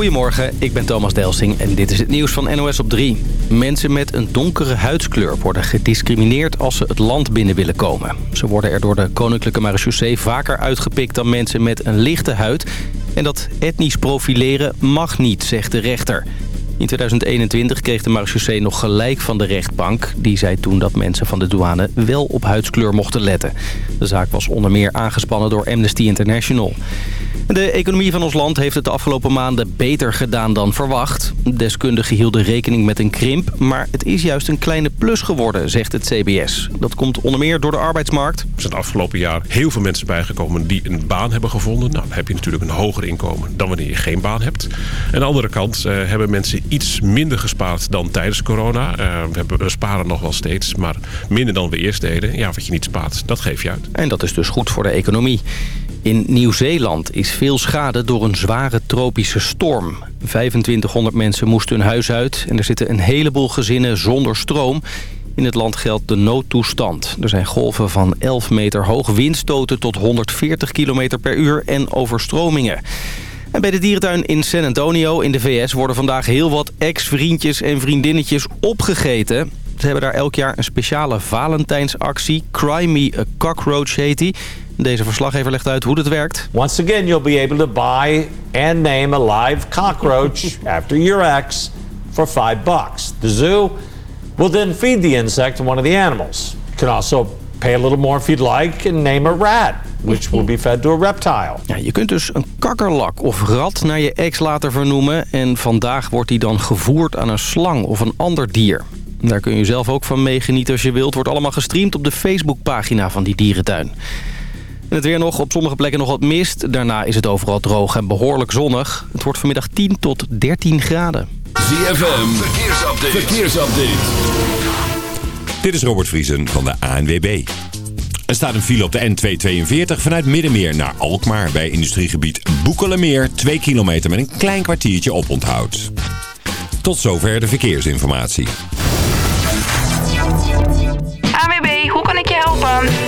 Goedemorgen, ik ben Thomas Delsing en dit is het nieuws van NOS op 3. Mensen met een donkere huidskleur worden gediscrimineerd als ze het land binnen willen komen. Ze worden er door de Koninklijke Marechaussee vaker uitgepikt dan mensen met een lichte huid. En dat etnisch profileren mag niet, zegt de rechter. In 2021 kreeg de marechaussee nog gelijk van de rechtbank. Die zei toen dat mensen van de douane wel op huidskleur mochten letten. De zaak was onder meer aangespannen door Amnesty International. De economie van ons land heeft het de afgelopen maanden beter gedaan dan verwacht. Deskundigen hielden rekening met een krimp, maar het is juist een kleine plus geworden, zegt het CBS. Dat komt onder meer door de arbeidsmarkt. Er zijn afgelopen jaar heel veel mensen bijgekomen die een baan hebben gevonden. Nou, dan heb je natuurlijk een hoger inkomen dan wanneer je geen baan hebt. Aan de andere kant uh, hebben mensen iets minder gespaard dan tijdens corona. Uh, we, sparen nog wel steeds, maar minder dan we eerst deden. Ja, wat je niet spaart, dat geef je uit. En dat is dus goed voor de economie. In Nieuw-Zeeland is veel schade door een zware tropische storm. 2500 mensen moesten hun huis uit en er zitten een heleboel gezinnen zonder stroom. In het land geldt de noodtoestand. Er zijn golven van 11 meter hoog, windstoten tot 140 km per uur en overstromingen. En bij de dierentuin in San Antonio in de VS worden vandaag heel wat ex-vriendjes en vriendinnetjes opgegeten. Ze hebben daar elk jaar een speciale Valentijnsactie. Cry Me a Cockroach heet die. Deze verslaggever legt uit hoe het werkt. Once again, you'll be able to buy and name a live cockroach after your ex for five bucks. The zoo will then feed the insect to one of the animals. You can also pay a little more if you'd like and name a rat, which will be fed to a reptile. Ja, je kunt dus een kakkerlak of rat naar je ex laten vernoemen... en vandaag wordt die dan gevoerd aan een slang of een ander dier. Daar kun je zelf ook van meegenieten als je wilt. Wordt allemaal gestreamd op de Facebookpagina van die dierentuin. En het weer nog, op sommige plekken nog wat mist. Daarna is het overal droog en behoorlijk zonnig. Het wordt vanmiddag 10 tot 13 graden. ZFM, verkeersupdate. verkeersupdate. Dit is Robert Vriesen van de ANWB. Er staat een file op de N242 vanuit Middenmeer naar Alkmaar... bij industriegebied Boekelemeer. 2 kilometer met een klein kwartiertje op onthoud. Tot zover de verkeersinformatie.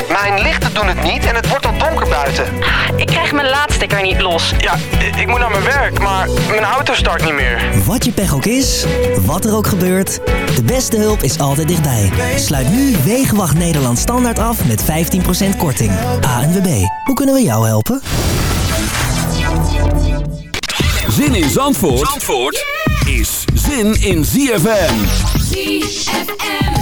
Mijn lichten doen het niet en het wordt al donker buiten. Ik krijg mijn laadstekker niet los. Ja, ik moet naar mijn werk, maar mijn auto start niet meer. Wat je pech ook is, wat er ook gebeurt, de beste hulp is altijd dichtbij. Sluit nu Wegenwacht Nederland standaard af met 15% korting. ANWB, hoe kunnen we jou helpen? Zin in Zandvoort, Zandvoort is zin in ZFM. ZFM.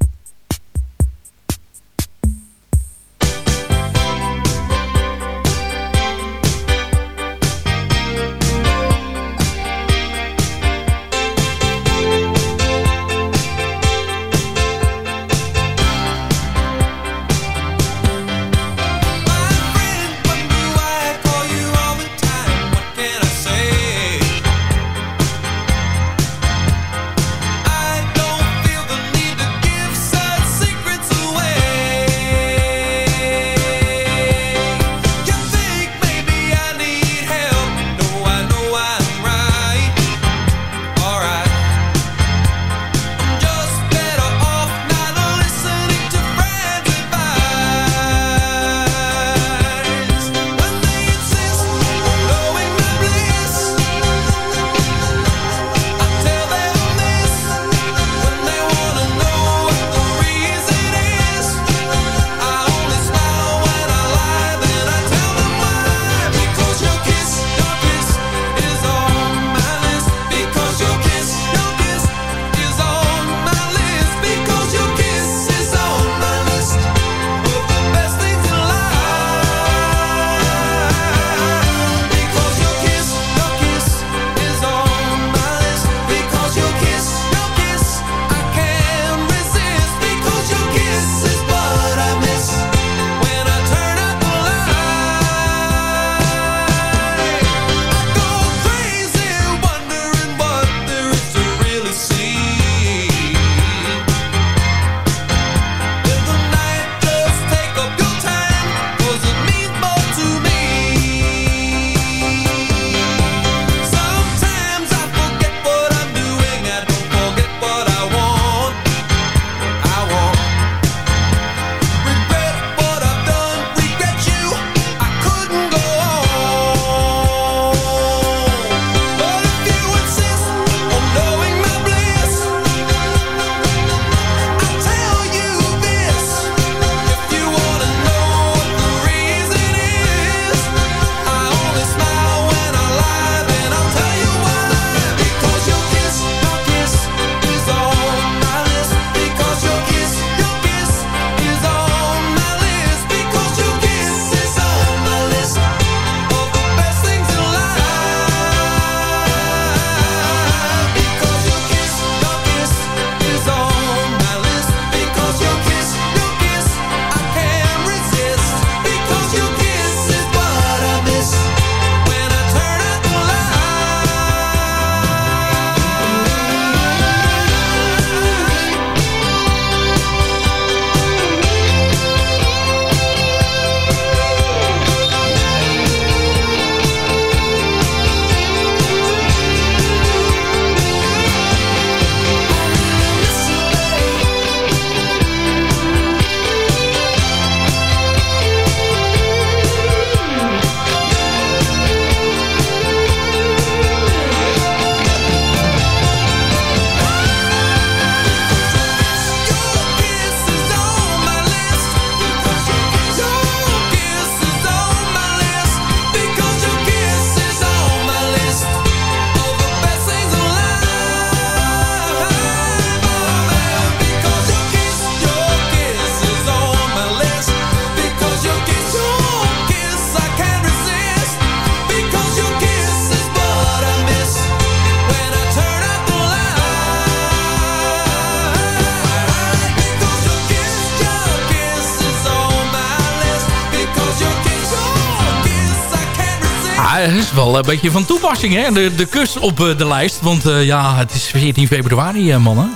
Wel een beetje van toepassing, hè? De, de kus op eh, de lijst. Want eh, ja, het is 14 februari, eh, mannen.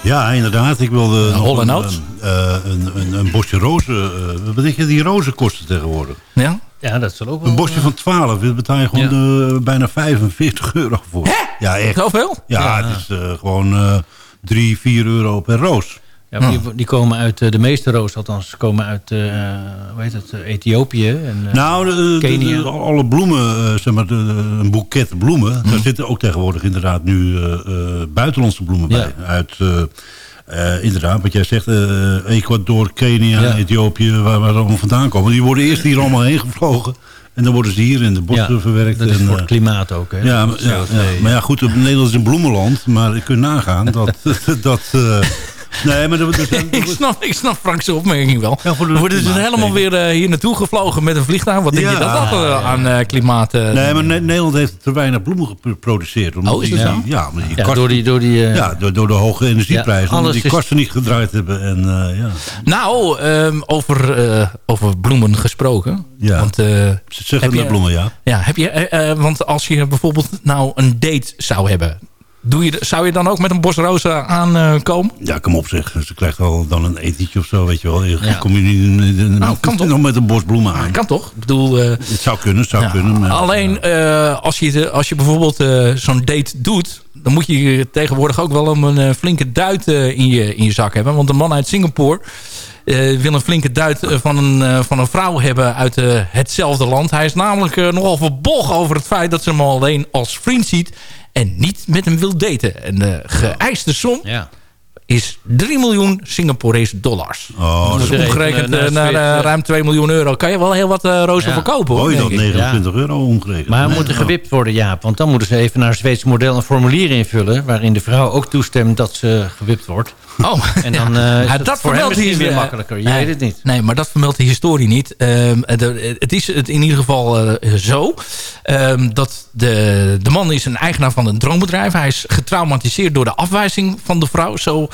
Ja, inderdaad. Ik wilde Ja, nog Hol en een, eh, een, een, een bosje rozen. eh, wat denk je die rozen kosten tegenwoordig? Ja? Ja, dat zal ook wel... Een bosje van 12, daar betaal je gewoon bijna 45 euro voor. Ja, echt. Zoveel? Ja, het is gewoon eh 3, 4 euro per roos. Ja, die, die komen uit, eh, de meeste roos althans, komen uit, eh hoe heet het, eh, Ethiopië. En, eh, Nou, de- Kenia. de- alle bloemen, eh, zeg maar, een boeket bloemen. Daar zitten ook tegenwoordig inderdaad nu eh, eh, buitenlandse bloemen Ja. bij. Uit, eh, eh, inderdaad, wat jij zegt, eh, Ecuador, Kenia, Ja. Ethiopië, waar, waar ze allemaal vandaan komen. Die worden eerst hier allemaal heen gevlogen. En dan worden ze hier in de bossen ja, verwerkt. dat is en, voor eh, het klimaat ook, hè? ja, maar, ja, CO2. ja. maar ja, goed, Nederland is een bloemenland. Maar je kunt nagaan dat... dat eh, nee, maar er zijn, ik, snap, ik snap Frank's opmerking wel. Ja, voor de Dan worden ze klimaat, helemaal weer eh, hier naartoe gevlogen met een vliegtuig. Wat denk Ja. je dat dat eh, aan eh, klimaat... eh, Nee, maar Ne- Nederland heeft te weinig bloemen geproduceerd. Omdat Oh, is dat die? Ja, die Ja, door die... Door die ja, door, door de hoge energieprijzen. Ja, omdat alles die is- kasten niet gedraaid hebben. En, eh, ja. Nou, ehm, over, eh, over bloemen gesproken. Ja. Want, eh, Ze zeggen je- bloemen, ja. ja, heb je, want als je bijvoorbeeld nou een date zou hebben... Doe je, zou je dan ook met een bos rozen aankomen? Ja, kom op zeg. Ze krijgt al dan een etentje of zo, weet je wel. Je Ja. kom je niet Nou, kan toch? nog met een bos bloemen aan. kan toch? Ik bedoel... eh, Het zou kunnen, het zou Ja, kunnen. Maar, Alleen eh, als, je, als je bijvoorbeeld eh, zo'n date doet... dan moet je tegenwoordig ook wel een, flinke duit in, je, in je zak hebben. Want een man uit Singapore wil een flinke duit eh, van, een, eh, van een vrouw hebben uit eh, hetzelfde land. Hij is namelijk eh, nogal verbolgen over het feit dat ze hem alleen als vriend ziet... en niet met hem wil daten. En de geëiste som ja. Is 3 miljoen Singaporese dollars. Oh, dat is dat- omgerekend eh, naar eh, ruim 2 miljoen euro. Kan je wel heel wat eh rozen Ja. verkopen hoor. Je dat? denk ik. 29 euro omgerekend. Maar Nee, moet er gewipt worden, Jaap. Want dan moeten ze even naar het Zweedse model een formulier invullen... waarin de vrouw ook toestemt dat ze gewipt wordt. Oh, En dan ja. eh, is Ja, het dat voor hem vermeldt misschien hij weer makkelijker. Je nee, weet het niet. Nee, maar dat vermeldt de historie niet. Ehm, de- het is het in ieder geval zo... ehm, dat de, de man is een eigenaar van een droombedrijf. Hij is getraumatiseerd door de afwijzing van de vrouw. Zo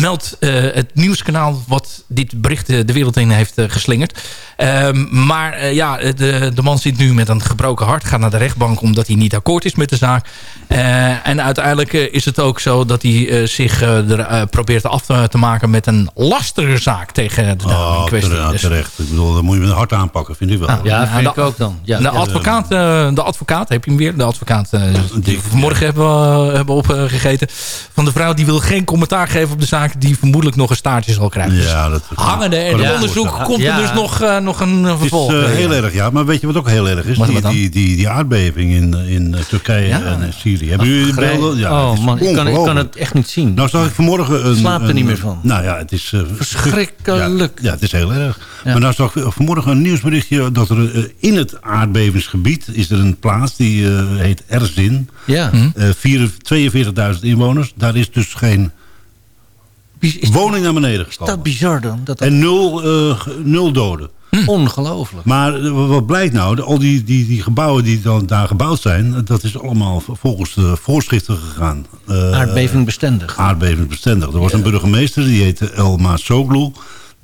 meldt eh, het nieuwskanaal wat dit bericht eh, de wereld in heeft eh, geslingerd. Ehm, maar eh, ja, de, de man zit nu met een gebroken hart. Gaat naar de rechtbank omdat hij niet akkoord is met de zaak. Eh, en uiteindelijk eh, is het ook zo dat hij eh, zich eh, er, eh, probeert af te, te maken met een lastige zaak tegen de dame Oh, in kwestie. terecht, Dus- terecht. Ik bedoel, dat moet je met een hart aanpakken, vind ik wel. Ah, Ja, Ja, vind de- ik ook dan. Ja, de, ja. advocaat, eh, de advocaat, heb je hem weer? De advocaat eh, die we vanmorgen hebben, hebben opgegeten. Van de vrouw die wil geen commentaar geven op de zaak... die vermoedelijk nog een staartje zal krijgen. Ja, dat hangende. En onderzoek komt er Ja. dus nog, eh, nog een eh, Het is vervolg. eh, heel erg, ja. Maar weet je wat ook heel erg is? Die, die, die, die aardbeving in, in Turkije Ja. en Syrië. Hebben jullie beelden? Ja, oh man, ik kan, ik kan het echt niet zien. Nou zag ik vanmorgen een... Slaap er een- niet meer van. Nou ja, het is... Verschrikkelijk. Ja, ja, het is heel erg. Ja. Maar nou zag ik vanmorgen een nieuwsberichtje... dat er in het aardbevingsgebied is er een plaats... die eh, heet Erzin. Ja. Hm? Eh, vier- 42.000 inwoners. Daar is dus geen Is, woning naar beneden dat gekomen. bizar dan? Dat dat En nul, eh, nul doden. ongelooflijk. Maar eh, wat blijkt nou? Al die, die, die gebouwen die dan daar gebouwd zijn... dat is allemaal volgens de voorschriften gegaan. Eh, Aardbeving bestendig. aardbevingsbestendig. Er was een burgemeester, die heette Elma Soglu.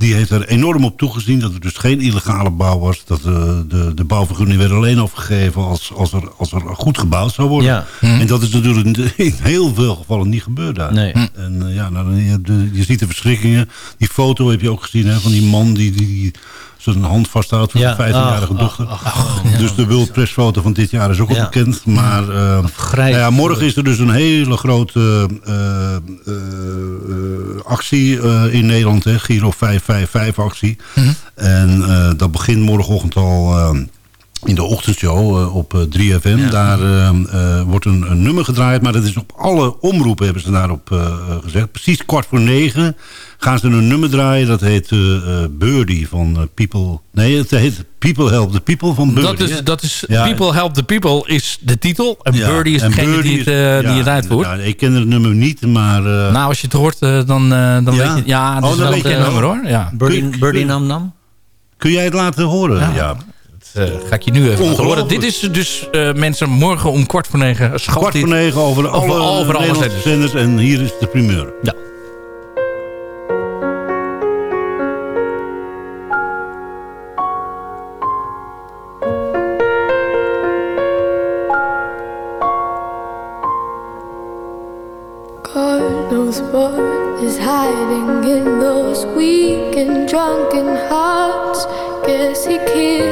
Die heeft er enorm op toegezien dat er dus geen illegale bouw was. Dat eh, de, de bouwvergunning werd alleen afgegeven als, als, er, als er goed gebouwd zou worden. Ja. En dat is natuurlijk in heel veel gevallen niet gebeurd daar. Nee. En eh, ja, nou, je, de- je ziet de verschrikkingen. Die foto heb je ook gezien hè, van die man die, die, die zijn hand vasthoudt voor Ja. zijn 15-jarige Ach, dochter. ach, ach, ja. dus de World Press foto van dit jaar is ook al bekend. Maar eh, nou ja, morgen is er dus een hele grote eh, eh, eh, actie eh, in Nederland. Hè, Giro 555 actie. En eh, dat begint morgenochtend al... eh, in de ochtendshow eh, op eh, 3FM. Daar eh, eh, wordt een, een nummer gedraaid. Maar dat is op alle omroepen hebben ze daarop eh, eh, gezegd. Precies kwart voor negen gaan ze een nummer draaien. Dat heet eh eh, Birdie van eh, People... Nee, het heet People Help the People van Birdie. Dat is, dat is Ja. People Help the People is de titel. En Ja, Birdie is en degene Birdie die het, is- eh, die ja, het uitvoert. ik ken het nummer niet, maar... eh, Nou, als je het hoort, eh, dan, eh, dan Ja? weet je... Ja, het Oh, is dan wel weet het eh, nummer hoor. Ja. Birdie, Birdie Nam Nam? kun jij het laten horen? Ja. Ja. Uh, ga ik je nu even laten horen. Dit is dus uh, mensen morgen om kwart voor negen. Kwart voor negen over, over alle, over alle zenders. En hier is de primeur. Ja. God knows what is hiding in those weak and drunken hearts. Guess he cares.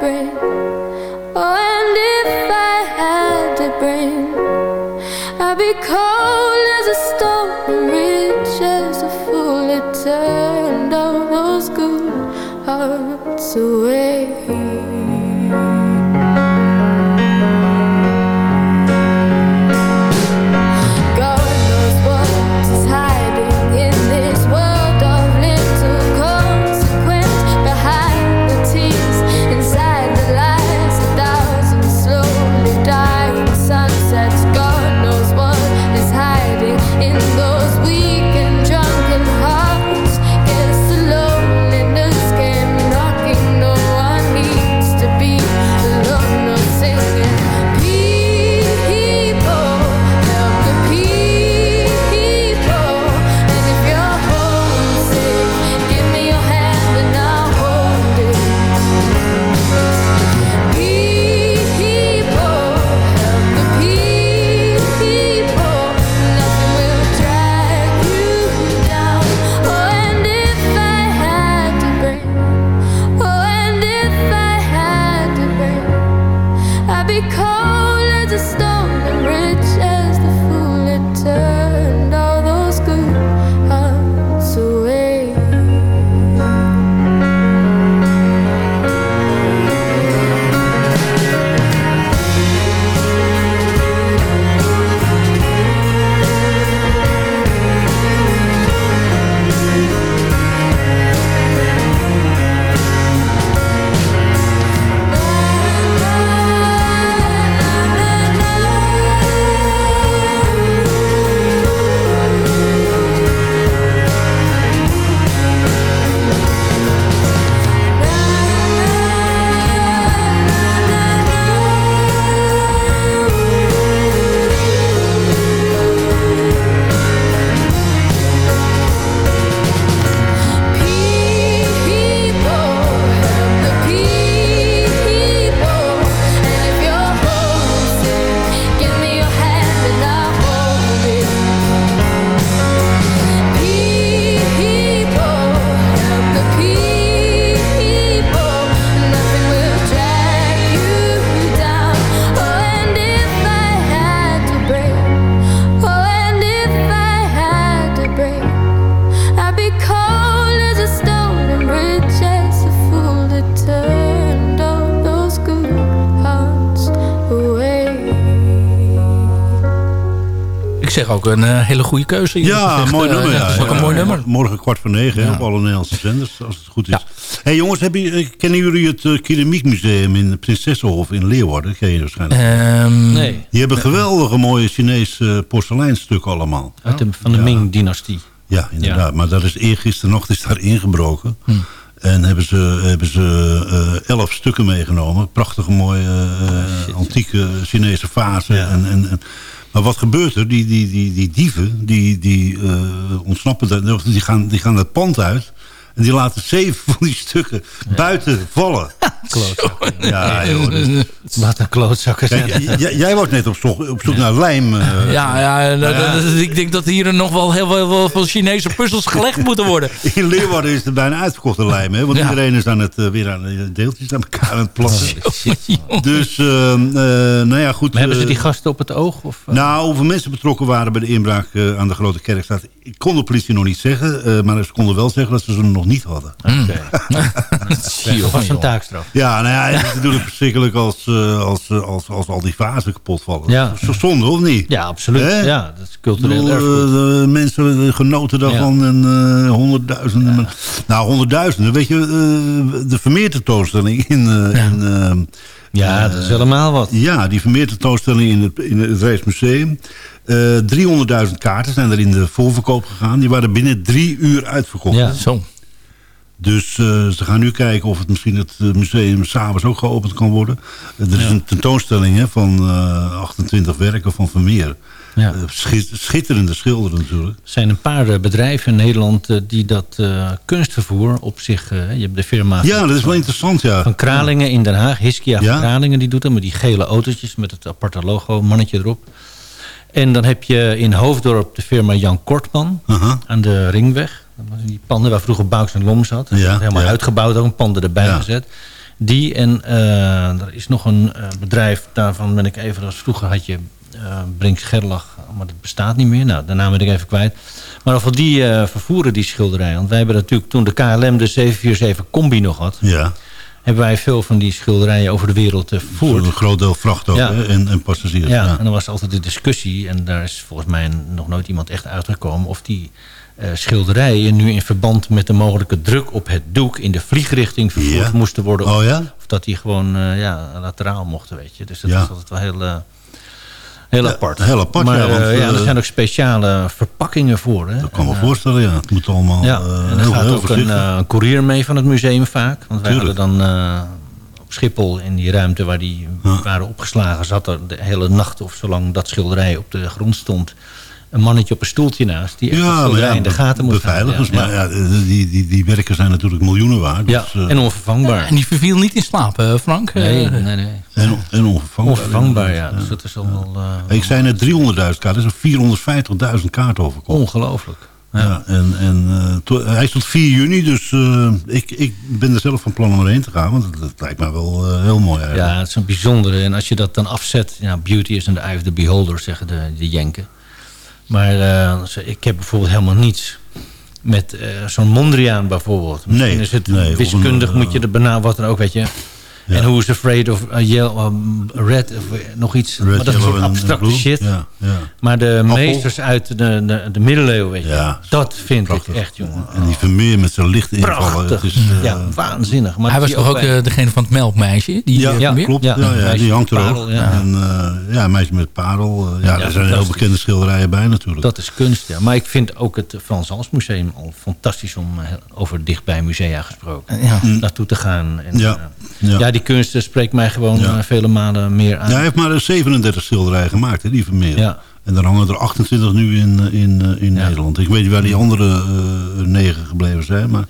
bring, oh, and if I had to bring, I'd be cold een eh, hele goede keuze. eerlijk Ja, mooi Eh, nummer. ja, dat is ook ja. een mooi nummer. Morgen kwart voor negen op alle Nederlandse zenders, als het goed is. hey, jongens, heb je, eh, kennen jullie het uh, Keramiekmuseum in Prinsessenhof in Leeuwarden? Ken je waarschijnlijk. Ehm, Nee. Die hebben geweldige mooie Chinese porseleinstukken allemaal. Uit de, van de Ja. Ming-dynastie. Ja, inderdaad. Maar dat is eergisteren nog is daar ingebroken. Hm. En hebben ze, hebben ze eh, elf stukken meegenomen. Prachtige mooie eh, antieke Chinese vazen. En, en, en, maar wat gebeurt er? Die, die, die, die dieven, die, die eh, ontsnappen, daar, die gaan, die gaan het pand uit. En die laten zeven van die stukken buiten vallen. Klootzak. Ja, joh. dus- Wat een klootzakken zijn. jij was net op zoek, op zoek naar lijm. eh. Ja, ja, dat- ik denk dat hier nog wel heel veel, wel veel Chinese puzzels gelegd moeten worden. In Leeuwarden is het bijna uitverkocht de lijm. Hè? Want Ja. iedereen is aan het, eh, weer aan de deeltjes aan elkaar aan het plassen. Dus, eh, eh, nou ja, goed. Maar hebben ze eh, die gasten op het oog? Of, eh? Nou, hoeveel mensen betrokken waren bij de inbraak eh, aan de Grote Kerkstraat... Ik kon de politie nog niet zeggen, eh, maar ze konden wel zeggen dat ze ze nog niet hadden. dat was een taakstraf. Ja, nou ja, het is natuurlijk verschrikkelijk als, eh, als, eh, als, als al die vazen kapot vallen. Ja. Dat is toch zonde, of niet? Ja, absoluut. Hè? Ja, dat is cultureel bedoel, erfgoed. eh, de mensen genoten daarvan en eh, honderdduizenden. Nou, honderdduizenden. Weet je, de Vermeer tentoonstelling in... in Ja, dat is helemaal wat. Ja, die Vermeer tentoonstelling in het, in het Rijksmuseum. Eh 300.000 kaarten zijn er in de voorverkoop gegaan. Die waren binnen drie uur uitverkocht. Ja. Zo. Dus eh, ze gaan nu kijken of het misschien het eh, museum s'avonds ook geopend kan worden. Eh, er is een tentoonstelling hè, van eh, 28 werken van Vermeer. Ja. Eh, schit- schitterende schilderen natuurlijk. Er zijn een paar eh, bedrijven in Nederland eh, die dat eh, kunstvervoer op zich... eh, je hebt de firma Ja, dat is wel interessant, ja. van Kralingen in Den Haag. Hiskia Ja. van Kralingen die doet dat met die gele autootjes met het aparte logo, mannetje erop. En dan heb je in Hoofddorp de firma Jan Kortman aan de Ringweg. Dat was Die panden waar vroeger Bauks en Lom zat. Dat is Ja, helemaal ja. uitgebouwd, ook een panden erbij Ja. gezet. Die en eh, er is nog een eh, bedrijf, daarvan ben ik even... Als vroeger had je eh Brinks Gerlach, maar dat bestaat niet meer. Nou, de naam ben ik even kwijt. Maar of die vervoeren die schilderijen. Want wij hebben natuurlijk toen de KLM de 747 Combi nog had... Ja, hebben wij veel van die schilderijen over de wereld vervoerd. een groot deel vracht ook Ja. hè, en, en passagiers. Ja, Ja. en dan was altijd de discussie, en daar is volgens mij nog nooit iemand echt uitgekomen, of die schilderijen nu in verband met de mogelijke druk op het doek in de vliegrichting vervoerd Ja. moesten worden. Oh ja? Of dat die gewoon eh, ja, lateraal mochten, weet je. Dus dat Ja. is altijd wel heel, eh, heel Ja, apart. heel apart, maar, ja, want, eh, ja, er eh, zijn ook speciale verpakkingen voor. Hè? Dat kan me En, eh, voorstellen, ja. Het moet allemaal ja, eh, en er heel, gaat heel ook een, eh, een courier mee van het museum vaak. Want wij Tuurlijk. hadden dan eh, op Schiphol in die ruimte waar die waren opgeslagen... zat er de hele nacht of zolang dat schilderij op de grond stond... een mannetje op een stoeltje naast... die echt ja, in de gaten houden. beveiligers. Ja, Maar ja, die, die, die werken zijn natuurlijk miljoenen waard. ja. dus, eh, en onvervangbaar. En die verviel niet in slaap, eh, Frank. nee, Eh, nee, nee. en, en onvervangbaar. Onvervangbaar, ja. Dus dat is al wel eh, Ik zei net 300.000 kaarten, er zijn 450.000 kaarten overkomen. ongelooflijk. Ja. en, en eh, to- hij is tot 4 juni, dus eh, ik, ik ben er zelf van plan om erheen te gaan. Want dat, dat lijkt mij wel heel mooi eigenlijk. Ja, het is een bijzondere. En als je dat dan afzet... Ja, beauty is in the eye of the beholder, zeggen de, de Jenken. Maar eh, ik heb bijvoorbeeld helemaal niets met eh, zo'n Mondriaan bijvoorbeeld. Misschien Nee, is het nee, wiskundig, een, moet je er benauwen, wat dan ook, weet je. En Who is Afraid of uh, yellow, um, Red, of uh, nog iets. Red, maar dat is yellow soort en abstracte shit. Ja, ja. Maar de meesters uit de, de, de middeleeuwen, weet je. Ja, dat vind prachtig. ik echt, jongen. En die Vermeer met zijn lichte invallen. Prachtig. Het is, eh, ja, waanzinnig. Maar hij was toch ook bij- eh, degene van het melkmeisje? Die, Ja, eh, klopt. Ja, Ja, ja, meisje die hangt er ook. En uh, ja, meisje met parel. Uh, ja, Ja, er zijn heel bekende schilderijen bij natuurlijk. Dat is kunst, ja. Maar ik vind ook het Frans Hals Museum al fantastisch om eh, over dichtbij musea gesproken. Ja. Naartoe te gaan. En, Ja. Eh, Ja. ja, die kunst eh, spreekt mij gewoon Ja. eh, vele malen meer aan. Ja, hij heeft maar 37 schilderijen gemaakt, hè, die Vermeer. Ja. En daar hangen er 28 nu in, eh, in, eh, in Nederland. Ik weet niet waar die andere eh, negen gebleven zijn, maar...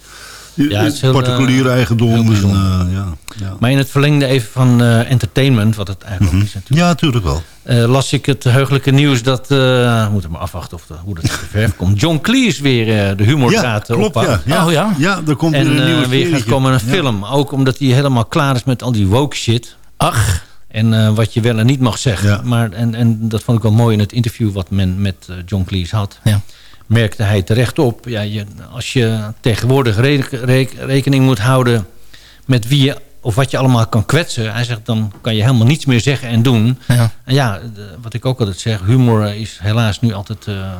Ja, het is heel, particuliere eh, eigendom. heel en, eh, ja, ja. Maar in het verlengde even van eh, entertainment, wat het eigenlijk ook is natuurlijk. ja, natuurlijk wel. eh, las ik het heugelijke nieuws dat... eh, we moeten maar afwachten of de, hoe dat te verf komt. John Cleese weer eh, de humor Ja, gaat klopt, oppakken. ja. Ja. Oh ja? Ja, er komt En weer een nieuwe weer gaat komen een Ja. film. Ook omdat hij helemaal klaar is met al die woke shit. Ach, En eh, wat je wel en niet mag zeggen. Ja. Maar, en, en dat vond ik wel mooi in het interview wat men met eh, John Cleese had. Ja. Merkte hij terecht op. Ja, je, als je tegenwoordig reken- reken- rekening moet houden met wie je of wat je allemaal kan kwetsen. Hij zegt, dan kan je helemaal niets meer zeggen en doen. ja. En ja, wat ik ook altijd zeg, humor is helaas nu altijd eh,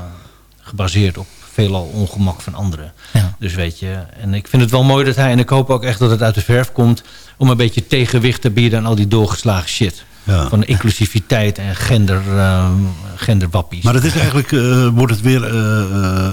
gebaseerd op veelal ongemak van anderen. Ja. Dus weet je, en ik vind het wel mooi dat hij, en ik hoop ook echt dat het uit de verf komt, om een beetje tegenwicht te bieden aan al die doorgeslagen shit. Ja. Van inclusiviteit en gender, eh, genderwappies. Maar het is eigenlijk, eh, wordt het weer eh, eh,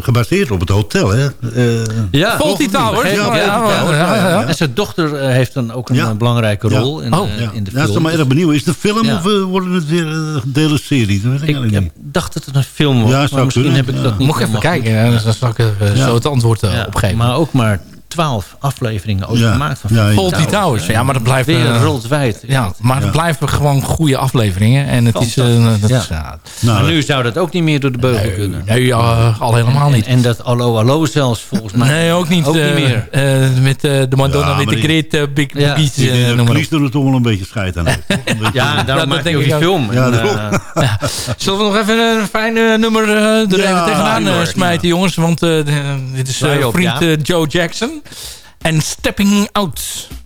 gebaseerd op het hotel, hè? Eh, ja, Fawlty Towers. Ja, Ja, Fawlty ja, Towers, ja, ja, ja. En zijn dochter heeft dan ook een Ja. belangrijke Ja. rol in, Oh. ja. in de ja, dat is film. maar erg benieuwd. Is het een film Ja. of worden het weer uh, delen serie? Dat weet ik, ik dacht dat het een film was, Ja, maar zou misschien kunnen, heb ik ja. dat niet Mocht ik even kijken, dan zal ik zo het antwoord Ja, opgeven. Maar ook maar twaalf afleveringen ooit Ja. gemaakt van Ja, Towers. Ja, maar dat blijft... eh, Wereldwijd. ja, maar het Ja. blijven gewoon goede afleveringen. En het is... eh, dat Ja. is ja, Nou, maar nu zou dat ook niet meer door de beugel nee, kunnen. nee, ja, al helemaal niet. en dat allo allo zelfs volgens mij. Nee, ook niet. Ook niet eh, meer. eh, met eh, de Madonna Ja, met de Great eh, Big Ja. Ik eh, dat op. Cleese er toch wel een beetje scheid aan Ja, daarom dat maak denk je ook ik die film. Eh. Zullen we nog even een fijn eh, nummer eh, er even tegenaan eh, smijten, jongens? Want eh, dit is eh, vriend eh, Joe Jackson. En Stepping Out.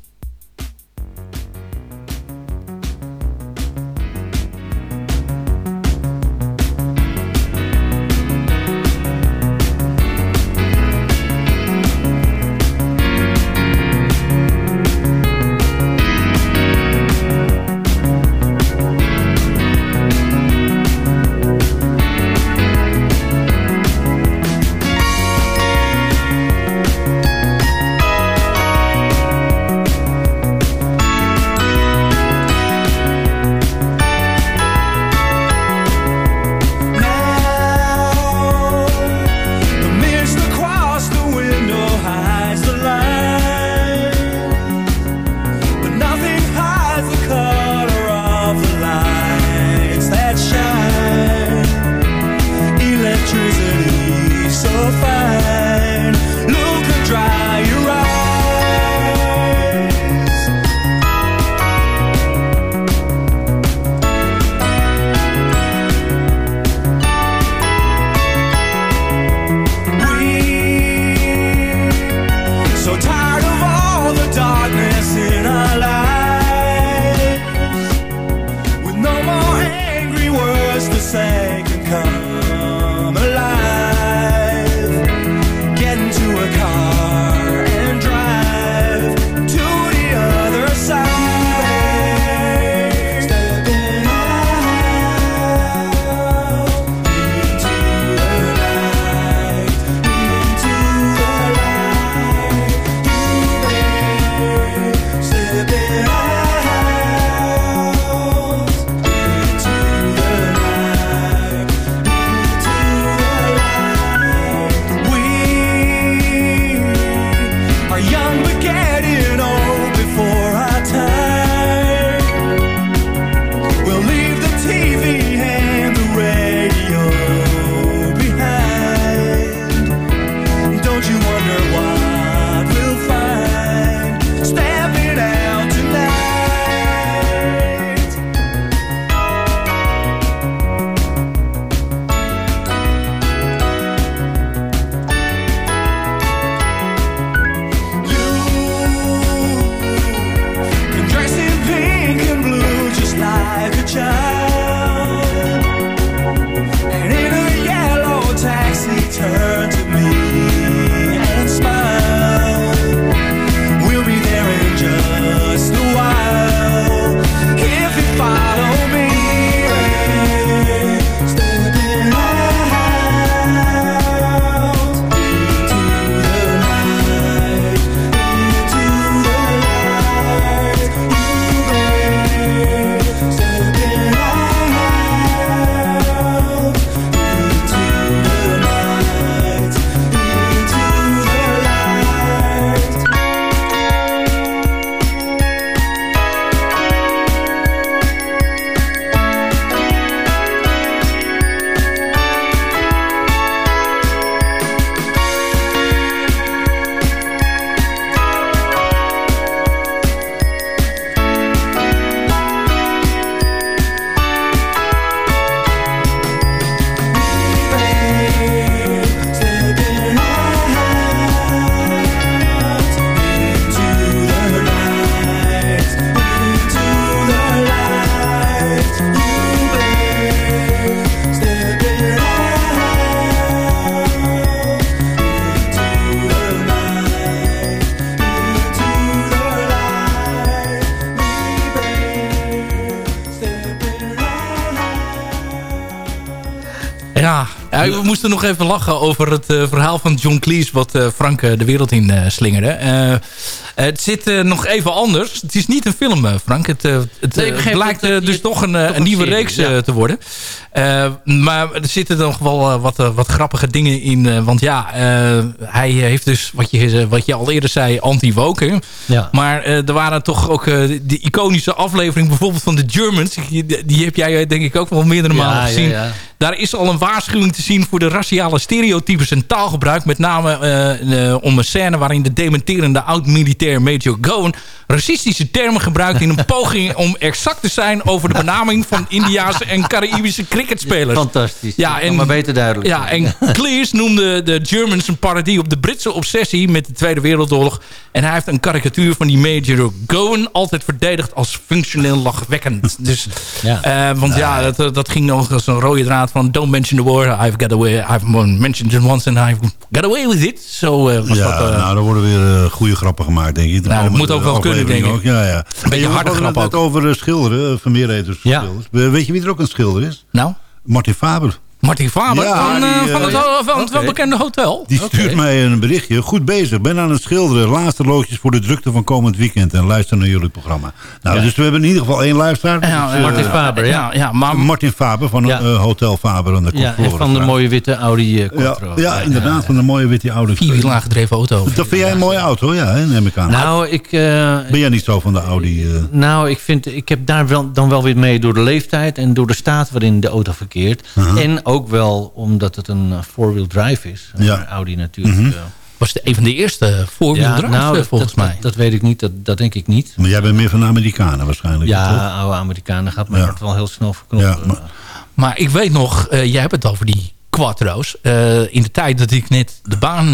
Nog even lachen over het eh, verhaal van John Cleese... wat eh, Frank eh, de wereld in slingerde. Eh, het zit eh, nog even anders. Het is niet een film, eh, Frank. Het, het Nee, eh, dus toch een, toch een nieuwe serie, reeks ja. te worden. Maar er zitten nog wel wat, wat grappige dingen in. want ja, hij heeft dus, wat je, wat je al eerder zei, anti-woke. Ja. Maar er waren toch ook de iconische aflevering bijvoorbeeld van The Germans. Die, die heb jij denk ik ook wel meerdere Ja, malen gezien. ja. Daar is al een waarschuwing te zien voor de raciale stereotypes en taalgebruik. Met name om een scène waarin de dementerende oud-militair Major Gowan... racistische termen gebruikt in een poging om exact te zijn... over de benaming van Indiaanse en Caribische cricketspelers. Fantastisch. Ja, en, maar beter duidelijk. Ja, en Clears noemde de Germans een parodie op de Britse obsessie met de Tweede Wereldoorlog. En hij heeft een karikatuur van die Major Gowan altijd verdedigd als functioneel lachwekkend. Dus, Ja. eh, want ja, dat, dat ging nog als een rode draad van don't mention the war, I've got away, I've mentioned it once and I've got away with it. Zo eh, was Ja, dat... eh, nou, er worden weer goede grappen gemaakt, denk ik. De Nou, dat moet ook wel kunnen, denk ik. Ook. Ja, ja. Een beetje harde grap ook. over eh, schilderen, Vermeerheters Ja. schilders. We- Weet je wie er ook een schilder is? nou, Martin Faber. Martin Faber Ja, van, die, eh, eh, van het, van het welbekende hotel. Die stuurt mij een berichtje. Goed bezig. Ben aan het schilderen. Laatste loodjes voor de drukte van komend weekend. En luister naar jullie programma. Nou, dus we hebben in ieder geval één luisteraar. Ja, Dus, eh, Martin Faber, ja. ja, ja, maar Martin Faber van Ja. Hotel Faber aan de Ja, en van de mooie witte Audi eh, ja, Quattro. ja, inderdaad. Van de mooie witte oude. vierwiel aangedreven auto. Dat vind jij een mooie auto, ja, hè, neem ik aan. Nou, ik, eh, ben jij niet zo van de Audi? eh? nou, ik, vind, ik heb daar wel, dan wel weer mee door de leeftijd... en door de staat waarin de auto verkeert. En ook wel omdat het een eh, four-wheel drive is. Ja. Audi natuurlijk. Mhm. eh, was de, een van de eerste ja, drive, nou, eh, volgens dat, mij. Dat, dat weet ik niet, dat, dat denk ik niet. Maar jij bent meer van de Amerikanen waarschijnlijk. Ja, toch? oude Amerikanen gaat mijn Ja. hart wel heel snel verknoppen. Ja, maar- Maar ik weet nog, eh, jij hebt het over die quattro's. Eh, in de tijd dat ik net de baan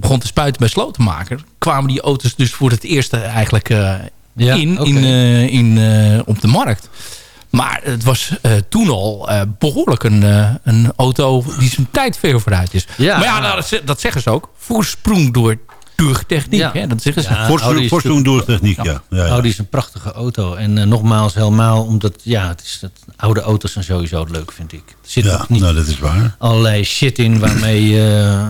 begon te spuiten bij Slotenmaker... kwamen die auto's dus voor het eerst eigenlijk eh, Ja, in, in, eh, in, eh, op de markt. Maar het was eh, toen al eh, behoorlijk een, eh, een auto die zijn tijd ver vooruit is. Ja. maar ja, nou, dat, dat zeggen ze ook. Voorsprong door techniek. Ja. Hè? Dat zeggen ze. Ja, Fortune natuurlijk- doortechniek, ja. ja, ja. Audi is een prachtige auto. En nogmaals, helemaal omdat... Ja, het is dat oude auto's zijn sowieso leuk, vind ik. Er zit Ja, ook niet nou, dat is waar. allerlei shit in waarmee... eh,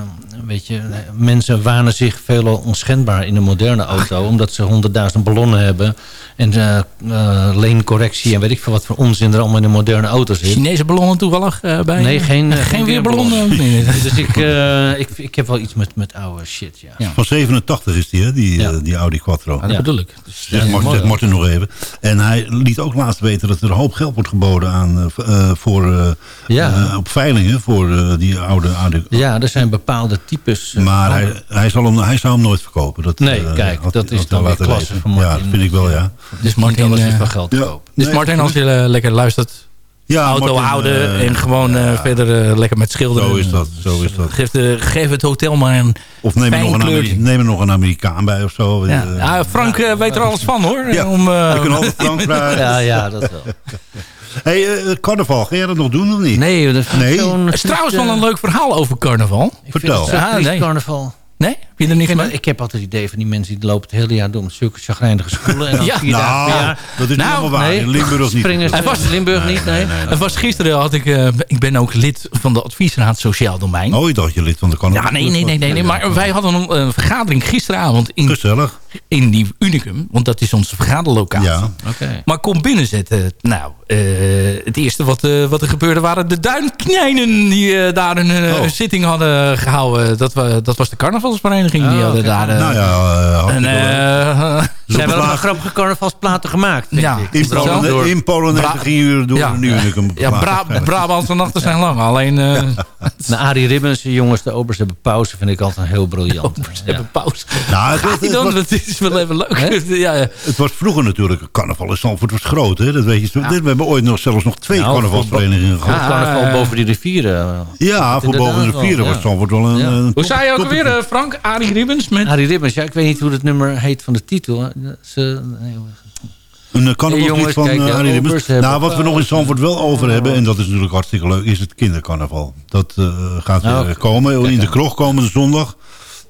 weet je, mensen wanen zich veel onschendbaar in een moderne auto. Omdat ze honderdduizend ballonnen hebben. En eh eh, leencorrectie en weet ik veel wat voor onzin er allemaal in een moderne auto zit. Chinese ballonnen toevallig eh, bij? Nee, geen, geen geen weerballonnen. weerballonnen. Nee, nee. Dus ik, eh, ik, ik heb wel iets met, met oude shit, ja. Ja. Van 87 is die, hè, die, Ja. die Audi Quattro. dat Ja. bedoel ik. Dus, Zeg, Ja, Martin, zeg. Martin nog even. En hij liet ook laatst weten dat er een hoop geld wordt geboden aan, voor, Ja. op veilingen voor eh, die oude Audi. Ja, er zijn bepaalde types. Maar hij, hij, zal hem, hij zou hem nooit verkopen. Dat, Nee, kijk, had- dat is had dan weer klasse Ja, dat vind ik wel, ja. Dus Niet Martin, alles is eh, van geld te Ja. koop. dus Nee, Martin, als je eh, lekker luistert, Ja, auto Martin, houden eh, en gewoon eh, verder eh, lekker met schilderen. Zo is dat, zo is dat. Geef, de, geef het hotel maar een Of neem er, nog een neem er nog een Amerikaan bij of zo. Ja. Eh, Ja, Frank eh, weet er alles van hoor. Ja, Om, eh, we kunnen altijd Frank vragen. Ja, ja, dat wel. hey, eh, carnaval, ga jij dat nog doen of niet? Nee, dat Nee. zo'n... Het is trouwens wel een leuk verhaal over carnaval. Vertel. Ja, Ja, nee. carnaval. Nee? Heb je er niet Maar gedaan? ik heb altijd het idee van die mensen die lopen het hele jaar door met zulke chagrijnige schoenen. En dan Ja. vier dagen per Nou, jaar. dat is niet Nou, helemaal waar. nee. In Limburg niet. Hij was- in Limburg niet, nee. Het was gisteren had ik, eh, ik ben ook lid van de adviesraad Sociaal Domein. Oh, ik dacht je lid van de carnaval. Ja, nee, nee, nee, nee, nee. Maar wij hadden een vergadering gisteravond in, Gezellig. In die Unicum. Want dat is onze vergaderlocatie. Ja. Oké. Maar kom binnenzetten. Nou, eh, het eerste wat, eh, wat er gebeurde waren de duinknijnen die eh, daar een eh, Oh. zitting hadden gehouden. Dat, dat was de carnavalsvereniging. die Oh, hadden daar... eh, Nou ja, eh, een, eh, Er zijn wel een grappige carnavalsplaten gemaakt, Ja. ik. In Polen, door- in Polen Bra- gingen jullie door Ja. een Unicum. ja, Bra Brabantse nachten zijn lang. Alleen uh, Nou, Arie Ribbens, de jongens, de obers hebben pauze, vind ik altijd heel briljant. ze hebben pauze. Nou, het, Gaat het, hij het dan? was, Dat is wel even leuk. ja, ja. het was vroeger natuurlijk, carnaval in Zandvoort was groot. Hè? Dat weet je. zo. We hebben ooit nog zelfs nog twee Nou, carnavalsverenigingen gehad. carnaval boven die rivieren. Ja, voor boven de wel, vieren ja. was Zandvoort wel een... Ja. een Hoe zei je ook alweer, eh, Frank? Arie Ribbens? Met... Arie Ribbens, ja, ik weet niet hoe het nummer heet van de titel. Ze, Een carnavalslied van kijk, eh, Ribbens. obers hebben Nou, wat we nog in Zandvoort wel over hebben, en dat is natuurlijk hartstikke leuk, is het kindercarnaval. Dat eh, gaat weer Nou, komen. In de kroeg komende zondag.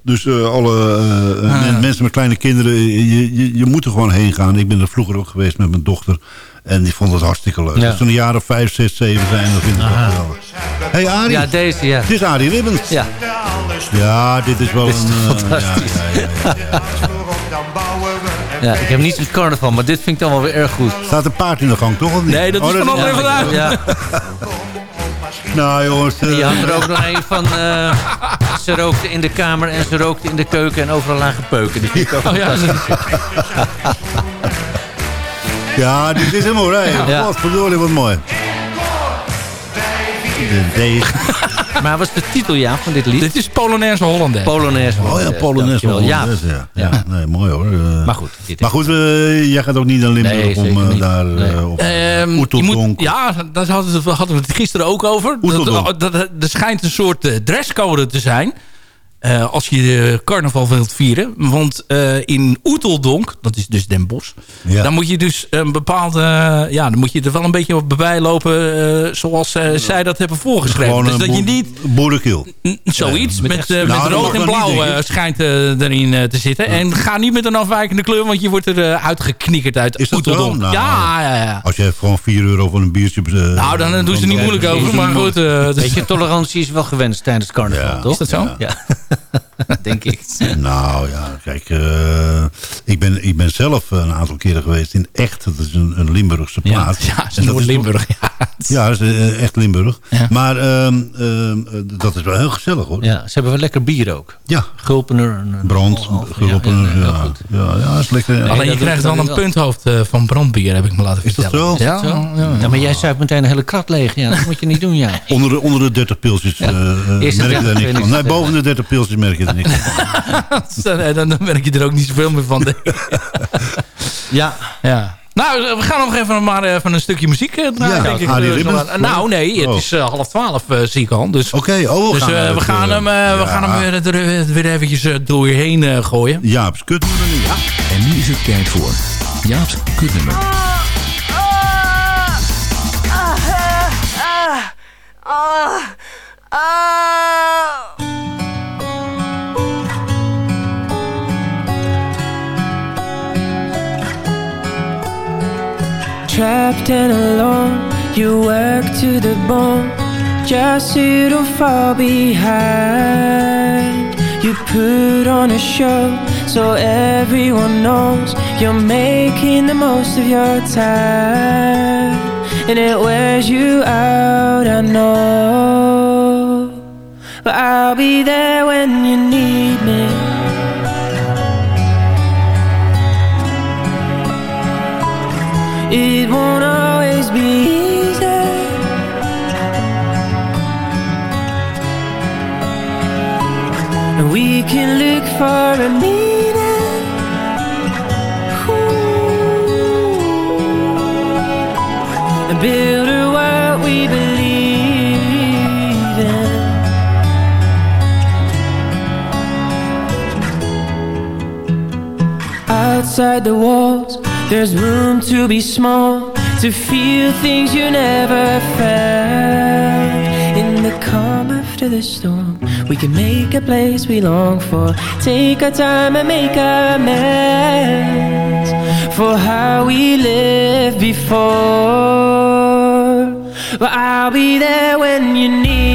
Dus eh, alle eh, men- mensen met kleine kinderen, je, je, je moet er gewoon heen gaan. Ik ben er vroeger ook geweest met mijn dochter. En die vond het hartstikke leuk. Ja. Als ze een jaar of vijf, zes, zeven zijn, dan vind ik dat geweldig. hey, Arie. Ja, deze, ja. Dit is Arie Ribbons. Ja. Ja, dit is wel Dit is een... eh, fantastisch. ja, ja, ja, ja. Ja, ik heb niets met carnaval, maar dit vind ik dan wel weer erg goed. Staat een paard in de gang, toch? Of niet? Nee, dat is Oh, van André ja, van Duin. Ja, Nou, jongens. en je eh, had er ook nog een van... eh, ze rookte in de kamer en ze rookte in de keuken en overal lagen peuken. Die vind ik ook Oh, ja, fantastisch. Ja, dit is helemaal rij. Ja. Godverdorie, wat mooi. De- Deze. Maar wat is de titel, ja, van dit lied? Dit is Polonaise Hollandaise. Polonaise. Oh ja, Polonaise. Ja. Ja. ja. Nee, mooi hoor. Eh, Maar goed. Maar goed, eh, jij gaat ook niet naar Limburg Nee, om eh, daar Nee. eh, op Ehm, je Oeteldonk. moet, ja, daar hadden we, hadden we het gisteren ook over. Dat, dat, dat- er schijnt een soort dresscode te zijn. Eh, als je carnaval wilt vieren. Want eh, in Oeteldonk, dat is dus Den Bosch... Ja. dan moet je dus een bepaalde... ja, dan moet je er wel een beetje op bij lopen... eh, zoals eh, zij dat hebben voorgeschreven. Gewoon dus dat je niet... boerenkiel. Zoiets, met met, echt- eh, met Nou, rood en blauw schijnt erin te zitten. En ga niet met een afwijkende kleur, want je wordt er uitgeknikkerd uit Is? Oeteldonk. Nou, ja, ja, ja. Als je gewoon 4 euro voor een biertje... Nou, dan doen ze niet moeilijk over, maar goed. Weet je, tolerantie is wel gewenst tijdens carnaval, Ja. toch? Is dat zo? Ja. Denk ik. Nou ja, kijk, eh, ik, ben, ik ben zelf een aantal keren geweest in Echt. Dat is een, een Limburgse Ja, plaats. ja, dat Noord-Limburg. Ja. Ja, dat is eh, echt Limburg. Ja. Maar ehm, ehm, eh, dat is wel heel gezellig hoor. Ja, ze hebben wel lekker bier ook. Ja, Gulpener. en, eh, brand, gulpen, heel ja, ja, ja, is lekker. Nee, Alleen je krijgt dan een wel. punthoofd eh, van brandbier, heb ik me laten Is dat vertellen. zo? Ja, Zo? ja, ja. Ja, maar jij zuipt meteen een hele krat leeg. Ja, dat moet je niet doen, ja. Onder de, onder de 30 pilsjes eh, eh, Eerst het merk je ja, er niks van. Nee, boven de 30 pilsjes merk je er niks van. dan, dan merk je er ook niet zoveel meer van. Ja, ja. Nou, we gaan nog even maar even een stukje muziek eh, draaien, Ja, denk ik. Nou, nee, het Oh. is eh, half twaalf, eh, zie ik al. Dus, Oké, oh, we dus gaan, eh, we gaan hem, eh, we ja. gaan hem weer, er, weer eventjes door je heen eh, gooien. Jaap's kutnummer nu. En nu is het tijd voor Jaap's kutnummer. Trapped and alone, you work to the bone just so you don't fall behind. You put on a show so everyone knows you're making the most of your time, and it wears you out. I know, but I'll be there when you need me. It won't always be easy. And we can look for a meaning. Ooh. And build a world we believe in. Outside the walls, there's room to be small, to feel things you never felt. In the calm after the storm, we can make a place we long for. Take our time and make amends for how we lived before. But I'll be there when you need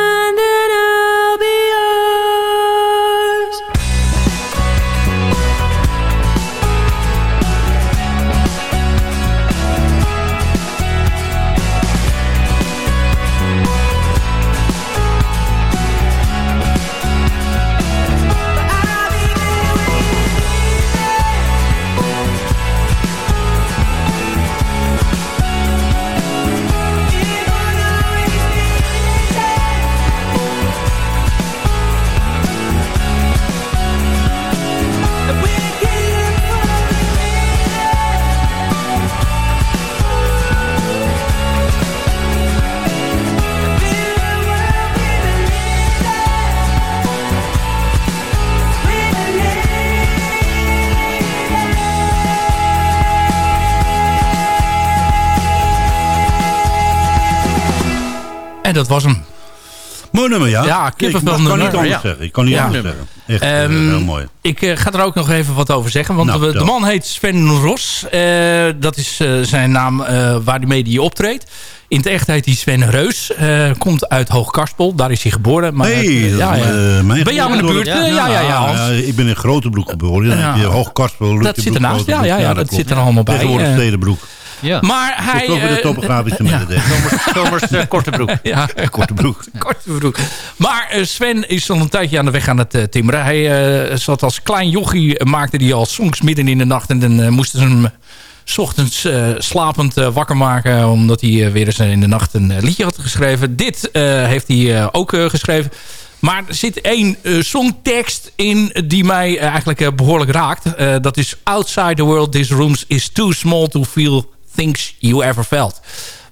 En dat was hem. Mooi nummer, ja. Ja, kippenvel Ik kan niet anders ja. zeggen. Ik kan niet Ja. anders zeggen. Echt eh, Ehm, heel mooi. Ik eh, ga er ook nog even wat over zeggen. Want Nou, de, de man heet Sven Ros. Eh, dat is eh, zijn naam eh, waar hij mee die optreedt. In het echt heet hij Sven Reus. Eh, komt uit Hoogkarspel. Daar is hij geboren. Maar, eh, dat ja, eh, Bij jou in de buurt? eh, Ja, ja, ja, Hans. ik ben in Grotebroek geboren. Dan Ja. heb je Hoogkarspel, Dat zit ernaast. Ja, ja, ja, dat zit er allemaal bij. Tegenwoordig Eh, Stedenbroek. Ja. Maar hij... Weer de eh, topografische ja. mededeling. Zomers eh, korte broek. Ja, Korte broek. korte broek. Maar eh, Sven is al een tijdje aan de weg aan het timmeren. Hij eh, zat als klein jochie, maakte hij al songs midden in de nacht. En dan eh, moesten ze hem 's ochtends eh, slapend eh, wakker maken. Omdat hij eh, weer eens in de nacht een liedje had geschreven. Dit eh, heeft hij eh, ook eh, geschreven. Maar er zit één songtekst in die mij eigenlijk eh, behoorlijk raakt. Eh, dat is Outside the world, this room is too small to feel things you ever felt.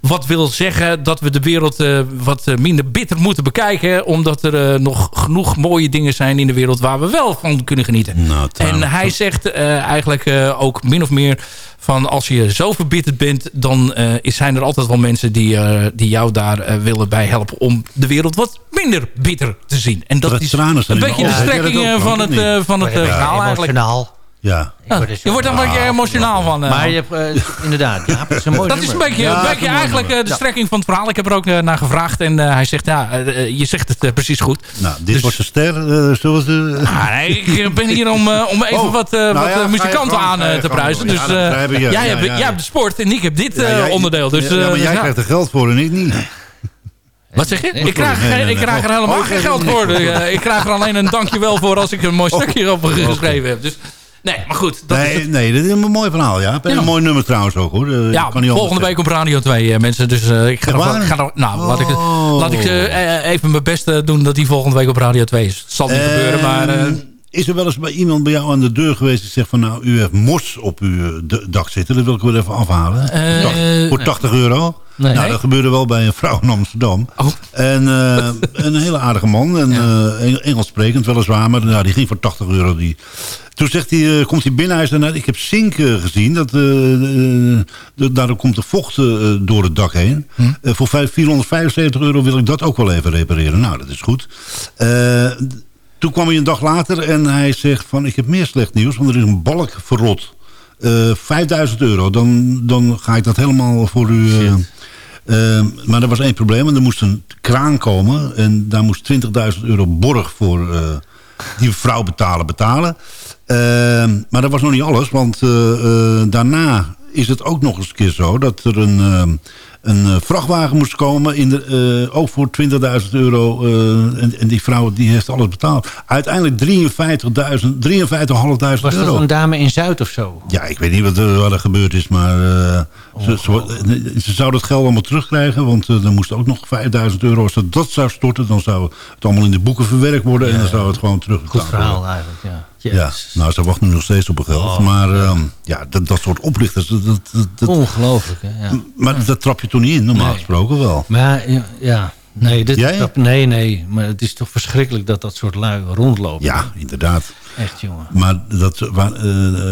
Wat wil zeggen dat we de wereld eh, wat eh, minder bitter moeten bekijken. Omdat er eh, nog genoeg mooie dingen zijn in de wereld waar we wel van kunnen genieten. Nou, en hij zegt eh, eigenlijk eh, ook min of meer van als je zo verbitterd bent... dan eh, is- zijn er altijd wel mensen die, eh, die jou daar willen bij helpen... om de wereld wat minder bitter te zien. En dat Dat is een beetje de strekking van het, van het verhaal eigenlijk. Ja. Ja, je wordt er een beetje emotionaal van. eh, Maar je hebt, eh, inderdaad, ja, dat is een mooi dat is een nummer. beetje, Ja, een dat is beetje een eigenlijk eh, nummer. de strekking van het verhaal. Ik heb er ook naar gevraagd en eh, hij zegt, ja, je zegt het precies goed. Nou, dit Dus- was de ster. zoals de... Ah, nee, ik ben hier om, eh, om even Oh, wat, eh, nou wat ja, muzikanten aan te pruisen. joh. Dus eh, jij, hebt, ja. jij hebt de sport en ik heb dit eh, jij- onderdeel. Dus, maar jij krijgt er geld voor en ik niet. Wat zeg je? Nee, ik krijg, nee, nee, nee. ik krijg er helemaal Oh, geen geld voor. Eh, ik krijg er alleen een dankjewel voor als ik een mooi Oh, stukje op geschreven heb. Dus, nee, maar goed. Dat is Nee, het. nee, dit is een mooi verhaal, ja. En Ja. een mooi nummer trouwens ook, hoor. Eh, Ja, kan niet volgende week op Radio 2 eh, mensen. Dus eh, ik ga nog, waar? ga nog- nou, laat ik, Oh. laat ik even mijn best doen dat die volgende week op Radio 2 is. Het zal niet gebeuren, maar... Ehm, is er wel eens bij iemand bij jou aan de deur geweest die zegt van nou, u heeft mos op uw dak zitten. Dat wil ik wel even afhalen. Voor 80 euro. Nee. Nou, dat gebeurde wel bij een vrouw in Amsterdam. Oh. En eh, een hele aardige man. En, eh, Engels sprekend weliswaar. Maar nou, die ging voor 80 euro. Die. Toen zegt hij, eh, komt hij binnen. Hij zei, nou, ik heb zink gezien. Dat, daardoor komt de vocht door het dak heen. Hm. Voor vijf- 475 euro wil ik dat ook wel even repareren. Nou, dat is goed. Toen kwam hij een dag later en hij zegt van... ik heb meer slecht nieuws, want er is een balk verrot. Eh 5000 euro, dan, dan ga ik dat helemaal voor u... eh, eh, maar er was één probleem, en er moest een kraan komen... en daar moest 20.000 euro borg voor eh, die vrouw betalen. betalen. Eh, maar dat was nog niet alles, want eh, eh, daarna is het ook nog eens een keer zo... dat er een, eh, een eh, vrachtwagen moest komen, in de, eh, ook voor 20.000 euro. eh, en, en die vrouw die heeft alles betaald. Uiteindelijk 53.000, 53.500 Was dat euro. een dame in Zuid of zo? Ja, ik weet niet wat er, wat er gebeurd is, maar ze, ze, ze zou dat geld allemaal terugkrijgen, want eh, er moest ook nog 5000 euro. Als ze dat zou storten, dan zou het allemaal in de boeken verwerkt worden en dan zou het gewoon terugbetaald Goed verhaal worden. eigenlijk, ja. Ja, nou, ze wacht nu nog steeds op haar geld. Oh, maar ehm, ja, dat, dat soort oplichters, dat, dat, dat- dat- Ongelooflijk, hè? Ja. maar dat trap je toch niet in, normaal Nee. gesproken wel. Maar ja, ja. Nee, dit, dat- nee, nee. Maar het is toch verschrikkelijk dat dat soort lui rondlopen. Ja, inderdaad. Echt, jongen. Maar dat, eh,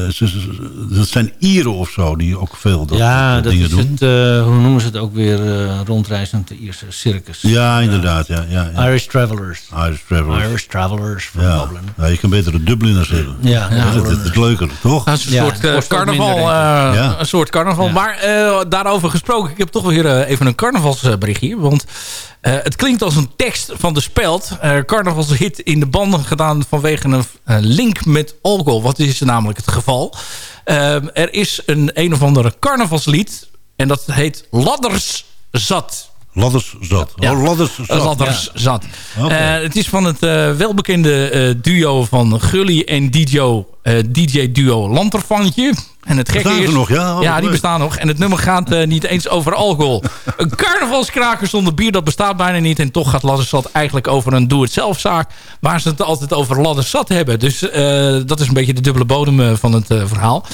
ze- ze- dat zijn Ieren of zo die ook veel dat, ja, dat dat dingen doen. het, eh, hoe noemen ze het ook weer, eh, rondreizend Ierse circus. Ja, inderdaad. Ja, ja, ja. Irish Travelers. Irish Travelers. Irish Travelers van ja. Dublin. ja, je kan beter de Dubliners hebben. Ja, ja. dat, dat is leuker, toch? Dat is een Ja, soort eh, carnaval. eh. Een soort carnaval. Maar eh, daarover gesproken, ik heb toch weer even een carnavalsbericht hier. Want eh, het klinkt als een tekst van de speld. Eh carnavalshit in de banden gedaan vanwege een eh, link met alcohol. Wat is namelijk het geval? Eh, er is een een of andere carnavalslied. En dat heet Ladders Zat. Ladders zat. Ja. Oh, ladders zat. Ladders zat. Eh, het is van het eh, welbekende eh, duo van Gully en DJ, eh, DJ duo Lanterfantje. En het gekke Bestaan is... ze nog, ja? Oh, ja, die leuk. bestaan nog. En het nummer gaat eh, niet eens over alcohol. Een carnavalskraker zonder bier, dat bestaat bijna niet. En toch gaat Ladderzat eigenlijk over een doe-het-zelf-zaak... waar ze het altijd over Ladderzat hebben. Dus eh, dat is een beetje de dubbele bodem eh, van het eh, verhaal.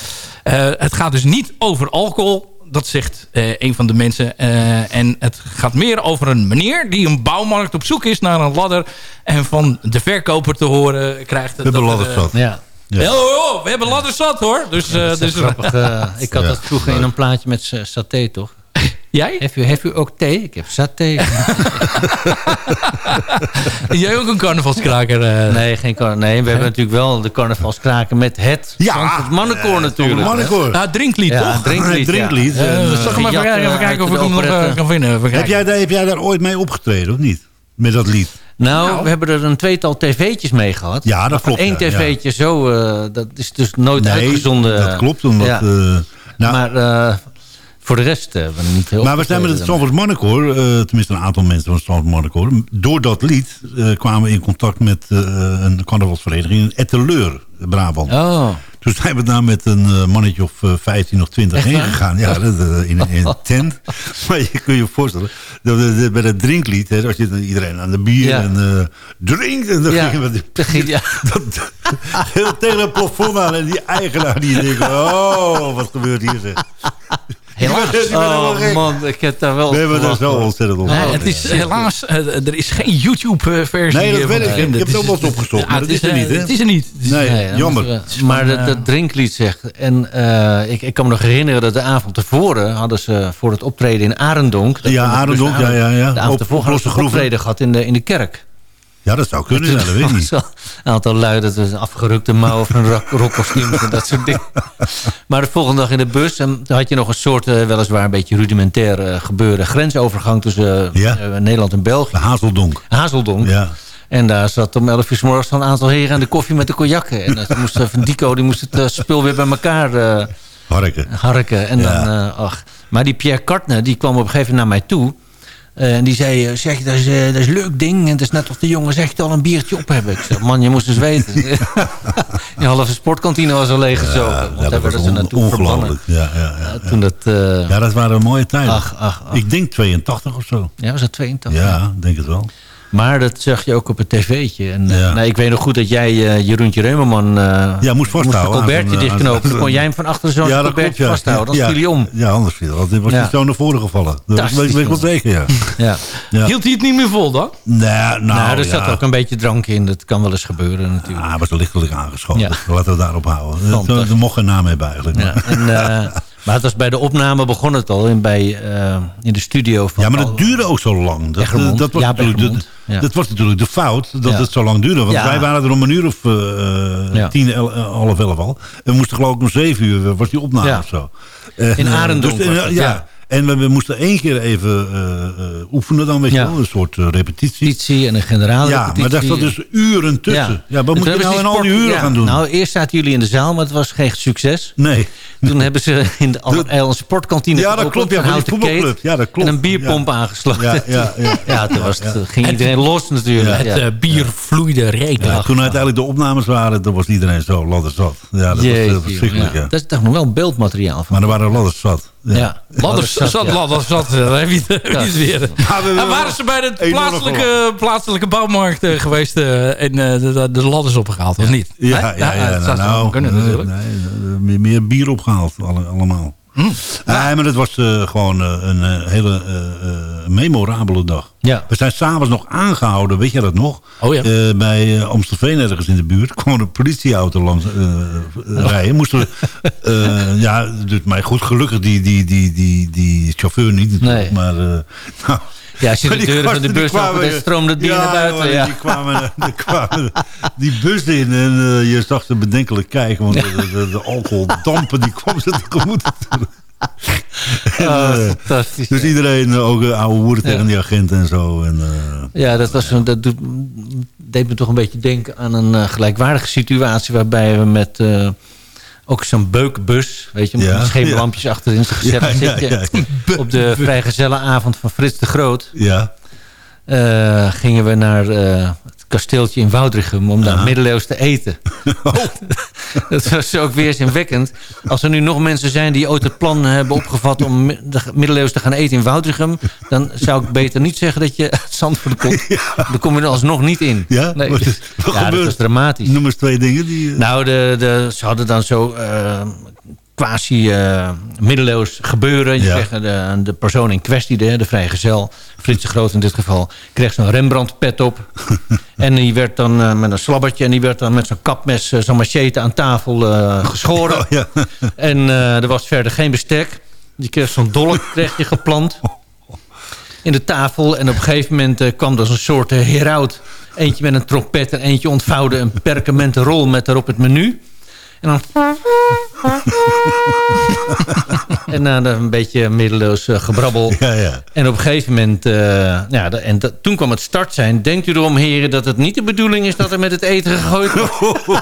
Eh, het gaat dus niet over alcohol dat zegt eh, een van de mensen. Eh, en het gaat meer over een meneer die een bouwmarkt op zoek is naar een ladder. En van de verkoper te horen krijgt... We hebben dat. Ja. Ja. Oh, oh, we hebben ladders zat hoor. Dus, eh, Dat is dus grappig. eh, ik had Ja, dat vroeger in een plaatje met sa- saté, toch? jij? Heeft u, heeft u ook thee? Ik heb saté. Jij ook een carnavalskraker? eh? nee, geen car nee, we hebben natuurlijk wel de carnavalskraken met het Ja. Mannenkoor natuurlijk. Een mannenkoor. Nou, drinklied Ja, toch? drinklied. drinklied. ja. En, Eh, eh, zal ik hem even kijken, even eh, kijken of ik hem nog eh, kan vinden. Heb jij, daar, heb jij daar ooit mee opgetreden, of niet? Met dat lied? Nou, we hebben er een tweetal tv'tjes mee gehad. Ja, dat klopt, ja, tv'tje zo, eh, dat is dus nooit Nee, uitgezonden. dat klopt. Omdat, Ja. eh, nou, maar eh, voor de rest hebben we niet heel Maar we zijn met het Mannenkoor, eh, tenminste een aantal mensen van het Mannenkoor... door dat lied kwamen we in contact met een carnavalsvereniging in Etteleur, Brabant. Oh, Toen zijn we daar met een eh, mannetje of eh, 15 of 20 Echt heen gegaan. Ja, dat, eh, in, een- tent. maar je kun je je voorstellen, dat we- dat bij het drinklied, hè, zit dan iedereen aan de bier Ja. en eh drink. En dan Ja, gingen we dat ging- ja. dat, heel tegen het plafond aan. En die eigenaar die denkt, oh, wat gebeurt hier zeg. Helaas. Oh man, ik heb daar wel We hebben er gelachen, zo hoor. ontzettend op. Nee, het is helaas, eh, er is geen YouTube-versie. Nee, dat eh, weet van ik. Ik heb het ook is- wel eens opgezocht, Ja, maar het dat is er eh, niet, hè? Het is er niet. Is- Nee, Nee, jammer. we- maar dat, eh, dat drinklied zegt. En eh, ik, ik kan me nog herinneren dat de avond tevoren hadden ze voor het optreden in Arendonk. dat Ja, dus Arendonk, de ja, ja, ja. De avond tevoren hadden ze een optreden gehad in de, in de kerk. Ja, dat zou kunnen, dat weet ik niet. Een aantal luiden, dus een afgerukte mouw rock, rockkostuums en dat soort dingen. Maar de volgende dag in de bus, en had je nog een soort, eh, weliswaar een beetje rudimentair eh, gebeuren, grensovergang tussen eh, Ja. Nederland en België. De Hazeldonk. Hazeldonk. Ja. En daar zat om 11 uur 's morgens een aantal heren aan de koffie met de cognacen. En dan moest Van Dico die moest het spul weer bij elkaar Harken. harken. En Ja. dan, ach. Maar die Pierre Kartner, die kwam op een gegeven moment naar mij toe. Eh, en die zei, eh, zeg, dat is, eh, dat is een leuk ding. En het is net of de jongen zegt al een biertje op hebben. Ik zeg, man, je moest dus weten. Die halve sportkantine was al leeg zo. Ja, dat daar was on- ongelooflijk. Ja, ja, ja, ja. Toen dat... Ja, dat waren mooie tijden. Ach, ach, ach. Ik denk 82 of zo. ja, was dat 82? Ja, denk het wel. Maar dat zag je ook op het tv'tje. En, eh, Ja. nou, ik weet nog goed dat jij uh, Jeroentje Reumerman... eh Ja, moest vasthouden een aan colbertje dichtknopen. Dan kon jij hem van achter zo'n ja, colbertje ja. vasthouden. Dan ja, viel hij om. Ja, anders viel hij. Dan was Ja. hij zo naar voren gevallen. Dat weet ik wel zeker, ja. Ja. ja. Hield hij het niet meer vol dan? Nee, nou, Nou, er zat ja. ook een beetje drank in. Dat kan wel eens gebeuren natuurlijk. Ah, hij was lichtelijk aangeschoten. Ja. Laten we daarop houden. Dat mocht geen naam hebben eigenlijk. En, eh, maar het was bij de opname begon het al in, bij, eh, in de studio van Ja, maar dat duurde ook zo lang. Dat, dat, was, Ja, natuurlijk de, Eggermond. Ja. dat was natuurlijk de fout, dat Ja. het zo lang duurde. Want wij waren er om een uur of eh, Ja. tien, el- eh, half elf al. En we moesten geloof ik om zeven uur, eh, was die opname of zo. In eh, Arendonk dus, eh, ja. Ja. En we, we moesten één keer even eh, eh, oefenen dan, weet je Ja. wel. Een soort eh, repetitie. repetitie en een generale Ja, maar daar zat dus uren tussen. Ja, wat moet je nou in al die uren gaan doen? Nou, eerst zaten jullie in de zaal, maar het was geen succes. Nee. Toen hebben ze in de allerijl een sportkantine Ja, dat klopt, ja, van voetbalclub. Ja, dat klopt. En een bierpomp aangesloten. Ja, ja, ja. Ja, toen was het, Ja. ging iedereen los natuurlijk. Het Ja. bier vloeide reken. Ja, toen uiteindelijk de opnames waren, dan was iedereen zo ladders zat. Ja, dat was Jeetje, verschrikkelijk, ja. ja. Dat is toch nog wel beeldmateriaal van. Maar er waren ladders zat. Ja. Ja. Ladders zat, zat, ja. ladders zat. Daar heb je het- weer. Maar we- En waren ze bij de plaatselijke, plaatselijke bouwmarkt eh, geweest eh, en eh, de, de, de ladders opgehaald, of niet? Ja, Hè? ja, ja. dat nou, zou nou, kunnen natuurlijk. nee, meer, meer bier opgehaald alle- allemaal. Nee, maar het was eh, gewoon eh, een eh, hele memorabele dag. Ja. We zijn s'avonds nog aangehouden, weet je dat nog? Oh ja. Bij uh, Amstelveen ergens in de buurt. kwam een politieauto langs eh, rijden. Moesten we, ja, dus, maar goed, gelukkig die, die, die, die, die chauffeur niet. Nee. Maar, nou, Ja, als je de die deuren van de die bus dan stroomde het bier naar buiten. Ja. Die, kwamen, die kwamen die bus in en eh, je zag ze bedenkelijk kijken. Want de, de, de alcoholdampen die kwam ze tegemoet. En, Oh, eh, fantastisch. dus iedereen, eh, ook eh, oude woorden tegen Ja. die agent en zo. En, Ja, dat, was, een- dat doet, deed me toch een beetje denken aan een gelijkwaardige situatie... waarbij we met ook zo'n beukbus, weet je... met Ja, schemerlampjes achterin, gezellig Ja, op de vrijgezellenavond van Frits de Groot... ja. eh, gingen we naar eh, kasteeltje in Woudrichem... om daar middeleeuws te eten. dat was ook weerzinwekkend. Als er nu nog mensen zijn die ooit het plan hebben opgevat... om mi- de middeleeuws te gaan eten in Woudrichem... dan zou ik beter niet zeggen dat je uit Zandvoort komt. Daar kom je er alsnog niet in. Ja? Nee. Wat is- wat ja, dat was dramatisch. Noem eens twee dingen. Die, eh, Nou, de, de, ze hadden dan zo eh, quasi middeleeuws gebeuren. Je Ja. kreeg de, de persoon in kwestie, de, de vrijgezel, Frits de Groot in dit geval, kreeg zo'n Rembrandt pet op. en die werd dan eh, met een slabbertje en die werd dan met zo'n kapmes, eh, zo'n machete aan tafel eh, geschoren. Oh, ja. En er was verder geen bestek. Je kreeg zo'n dolk kreeg je geplant in de tafel. En op een gegeven moment kwam er zo'n soort heraut. Eentje met een trompet en eentje ontvouwde een perkamenten rol met daarop het menu. En dan... en na een beetje middeloos eh, gebrabbel. Ja, ja. En op een gegeven moment... eh, ja, en toen kwam het start zijn. Denkt u erom, heren, dat het niet de bedoeling is... dat er met het eten gegooid wordt?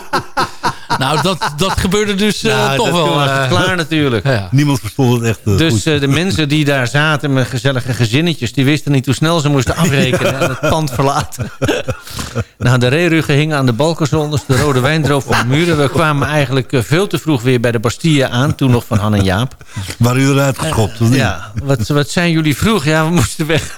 Nou, dat, dat gebeurde dus eh, Nou, toch dat wel. was eh, klaar natuurlijk. ja. Niemand verstond het echt eh, Dus goed. eh, de mensen die daar zaten met gezellige gezinnetjes... die wisten niet hoe snel ze moesten afrekenen en het pand verlaten. nou, de reeruggen hingen aan de balkenzonders. De rode wijn droop van de muren. We kwamen eigenlijk eh, veel te vroeg weer bij de Bastille aan. Toen nog van Han en Jaap. Waren jullie eruit geschopt? of niet? Ja, wat, wat zijn jullie vroeg? Ja, we moesten weg.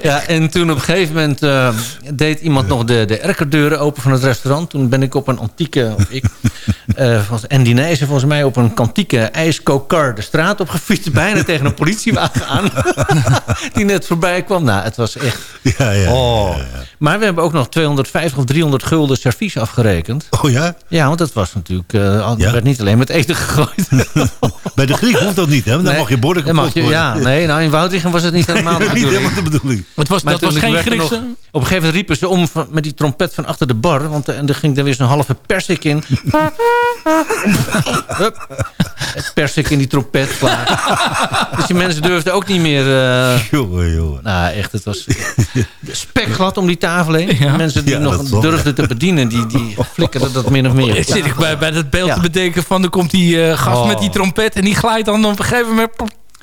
ja, en toen op een gegeven moment eh, deed iemand nog de, de erkerdeuren open van het restaurant. Toen ben ik op een antieke, of ik, eh van en Dinijzen volgens mij, op een kantieke ijskokar de straat op gefietst. Bijna tegen een politiewagen aan. die net voorbij kwam. Nou, het was echt... Ja, ja. Oh. Maar we hebben ook nog 250 of 300 gulden servies afgerekend. Oh ja? Ja, want dat was natuurlijk... eh, al- Ja? werd niet alleen met eten gegooid. Bij de Griek hoeft dat niet, hè? Dan Nee, mag je borden kapot mag je. Ja, nee, nou in Woudrichem was het niet helemaal de niet bedoeling. helemaal de bedoeling. Het was, Maar dat was geen Griekse... nog- op een gegeven moment riepen ze om van- met die trompet van achter de bar. Want eh, en er ging dan weer zo'n halve persik in. Hup. Het persik in die trompet klaar. dus die mensen durfden ook niet meer... eh, Jongen, jongen. nou, echt, het was spekglad om die tafel heen. Ja. Mensen die Ja, nog durfden te bedienen, die, die flikkerden dat min of meer. Zit ik bij, bij dat beeld Ja. te bedenken van... er komt die eh, gast Oh. met die trompet... en die glijdt dan op een gegeven moment...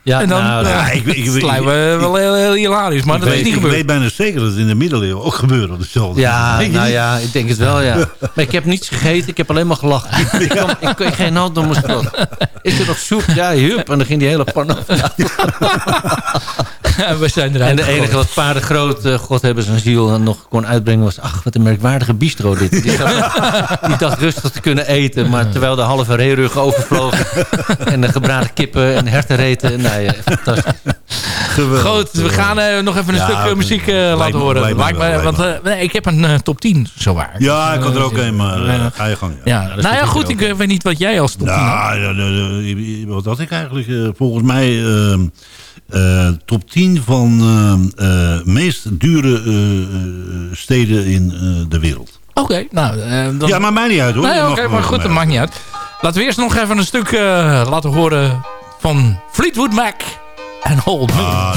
Ja, en dan nou, eh, ja, ik- ik- ik- het lijkt me wel heel, heel hilarisch. Maar ik dat weet, is niet ik gebeurd. weet bijna zeker dat het in de middeleeuwen ook gebeurde. op Dezelfde Ja, nou niet? ja, ik denk het wel, ja. Maar ik heb niets gegeten, ik heb alleen maar gelachen. Ik, ik kreeg geen hand om mijn strot. Is er nog soep? Ja, hup. En dan ging die hele pan af. we zijn eruit En de enige wat paarden groot, eh, God hebben zijn ziel, nog kon uitbrengen was... ach, wat een merkwaardige bistro dit. Die dacht, die dacht rustig te kunnen eten, maar terwijl de halve reeruggen overvlogen... en de gebraden kippen en hertenreten, nee, eh, fantastisch. Geweldig. Goed, we gaan eh, nog even een Ja, stuk muziek eh, laten horen. me me- want eh, nee, ik heb een top 10, zowaar. Ja, ik had er ook een, maar ga je gang. Ja, nou ja, goed, ik weet niet wat jij als top 10 had. Nou, ja, wat had ik eigenlijk? volgens mij eh, top 10 van eh, meest dure steden in de wereld. Oké, nou... dan... Ja, maar mij niet uit hoor. Nee, oké, maar goed, dat maakt niet uit. Laten we eerst nog even een stuk laten horen van Fleetwood Mac en Hold Me. Ah,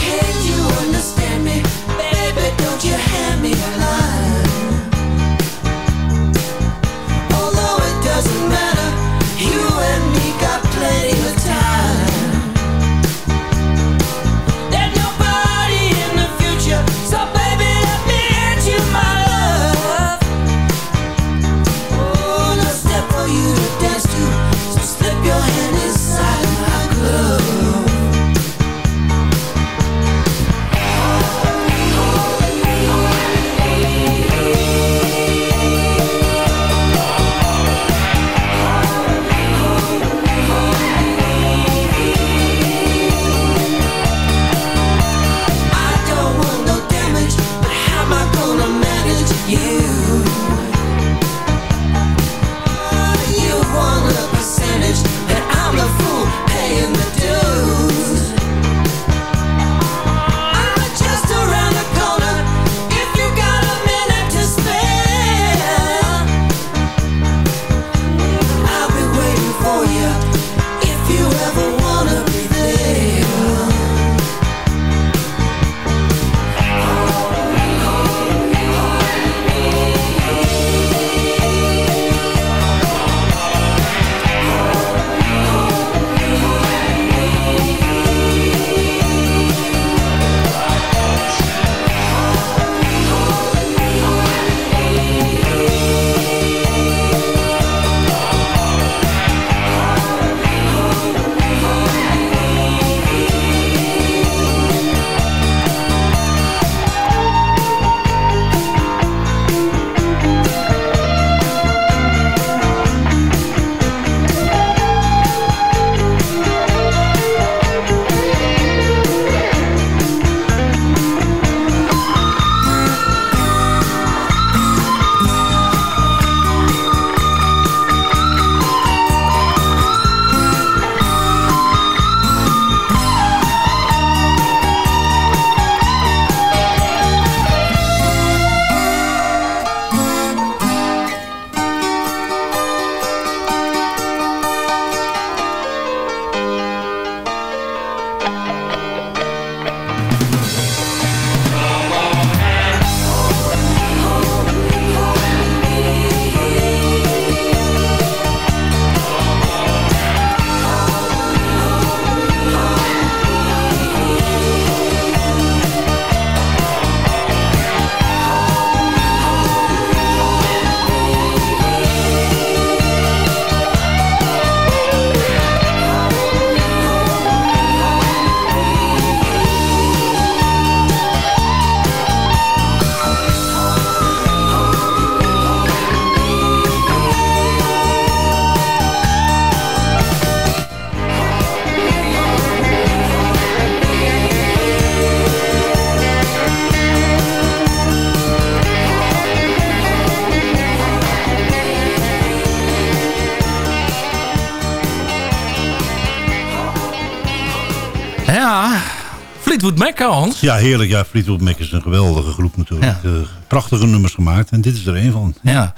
Hans. Ja, heerlijk. Ja, Fleetwood Mac is een geweldige groep natuurlijk. Eh, prachtige nummers gemaakt. En dit is er een van. Ja.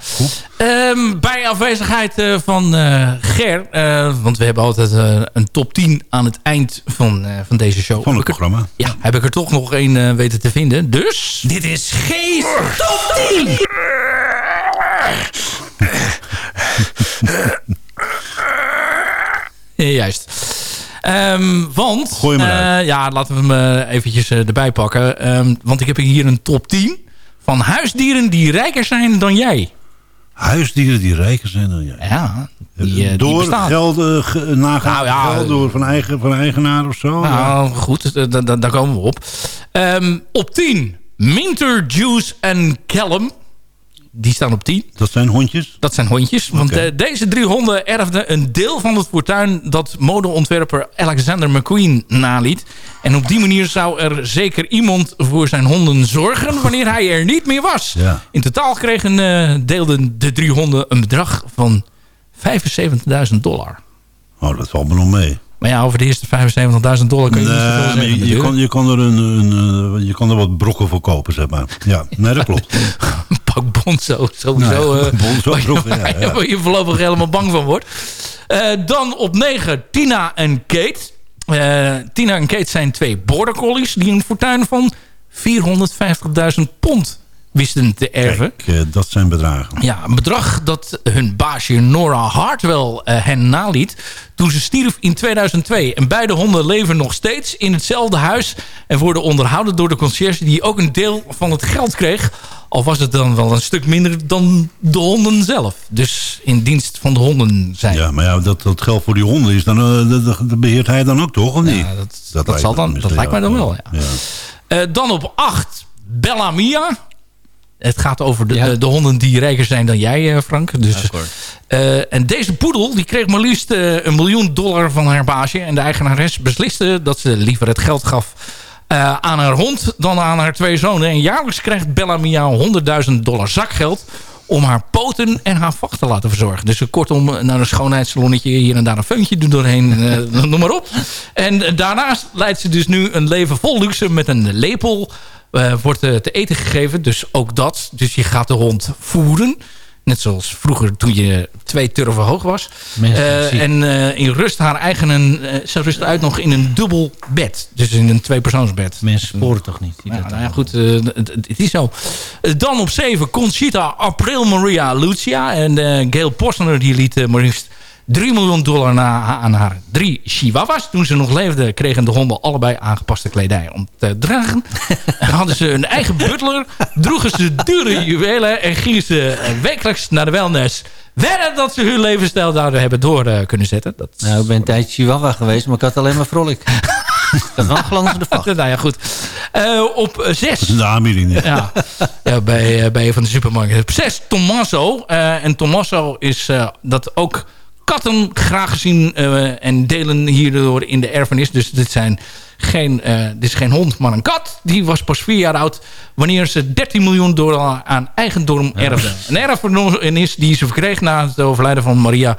Ehm, bij afwezigheid eh, van eh, Ger, want we hebben altijd een top 10 aan het eind van, van deze show. Van het Heb ik er- programma. Ja, heb ik er toch nog één weten te vinden. Dus, dit is G's top 10! Ja, Juist. Ehm, want, Gooi hem eruit. eh, ja, laten we hem eh, eventjes eh, erbij pakken. Ehm, want ik heb hier een top 10 van huisdieren die rijker zijn dan jij. Huisdieren die rijker zijn dan jij. Ja, die, die door bestaan. geld, ge- nagaan Nou ja, geld door van, eigen, van eigenaar of zo. Nou, goed, da- da- da- daar komen we op. Ehm, op 10, Minter, Juice en Callum. Die staan op 10. Dat zijn hondjes? Dat zijn hondjes. Want eh, deze drie honden erfden een deel van het fortuin... dat modeontwerper Alexander McQueen naliet. En op die manier zou er zeker iemand voor zijn honden zorgen... wanneer hij er niet meer was. Ja. In totaal kregen, eh, deelden de drie honden een bedrag van 75.000 dollar. Oh, dat valt me nog mee. Maar ja, over de eerste 75.000 dollar kun je niet zoveel zeggen. je, kan, je, kan er een, een, eh, je kan er wat brokken voor kopen, zeg maar. Ja, nee, dat klopt. pak Bonzo sowieso. Nee, eh, Bonzo waar je- broeken, ja, waar je- ja. Waar je voorlopig helemaal bang van wordt. Eh, dan op 9 Tina en Kate. Eh, Tina en Kate zijn twee border collies die een fortuin van 450.000 pond wisten te erven. Kijk, eh, dat zijn bedragen. Ja, een bedrag dat hun baasje Nora Hartwell eh, hen naliet toen ze stierf in 2002. En beide honden leven nog steeds in hetzelfde huis en worden onderhouden door de conciërge die ook een deel van het geld kreeg. Al was het dan wel een stuk minder dan de honden zelf. Dus in dienst van de honden zijn. Ja, maar ja, dat, dat geld voor die honden is, dan, eh, dat, beheert hij dan ook toch, of niet? Ja, dat, dat, lijkt zal dan, dat lijkt mij dan wel, ja. Ja. Dan op 8, Bella Mia. Het gaat over de, de, de honden die rijker zijn dan jij, eh, Frank. Dus, eh, en deze poedel die kreeg maar liefst eh, een miljoen dollar van haar baasje. En de eigenares besliste dat ze liever het geld gaf aan haar hond dan aan haar twee zonen. En jaarlijks krijgt Bella Mia 100.000 dollar zakgeld om haar poten en haar vacht te laten verzorgen. Dus kortom, naar een schoonheidssalonnetje, hier en daar een feuntje doen doorheen, noem maar op. En daarnaast leidt ze dus nu een leven vol luxe met een lepel. Eh, wordt eh, te eten gegeven, dus ook dat. Dus je gaat de hond voeren. Net zoals vroeger toen je twee turven hoog was. Mensen ziek. en in rust haar eigen... eh, ze rust uit nog in een dubbel bed. Dus in een tweepersoonsbed. Mensen sporen toch niet? Ja, nou ja, goed, het, is zo. Dan op 7 Conchita April Maria Lucia. En Gail Posner die liet maar liefst 3 miljoen dollar na, aan haar drie chihuahuas. Toen ze nog leefden kregen de honden allebei aangepaste kledij om te dragen. en hadden ze een eigen butler. Droegen ze dure juwelen en gingen ze eh, wekelijks naar de wellness. Wedden dat ze hun levensstijl zouden hebben door eh, kunnen zetten. Dat Nou, ik ben een tijdje chihuahua geweest, maar ik had alleen maar vrolijk. had wel een glanzende vacht. nou ja, goed. Eh, op 6 Dat is de aanbieding. Ja. Ja, bij, bij een van de supermarkten. Op 6 Tommaso. Eh, en Tommaso is eh, dat ook katten graag gezien eh, en delen hierdoor in de erfenis. Dus dit, zijn geen, eh, dit is geen hond, maar een kat. Die was pas vier jaar oud wanneer ze 13 miljoen dollar aan eigendom erfde. Een erfenis die ze verkreeg na het overlijden van Maria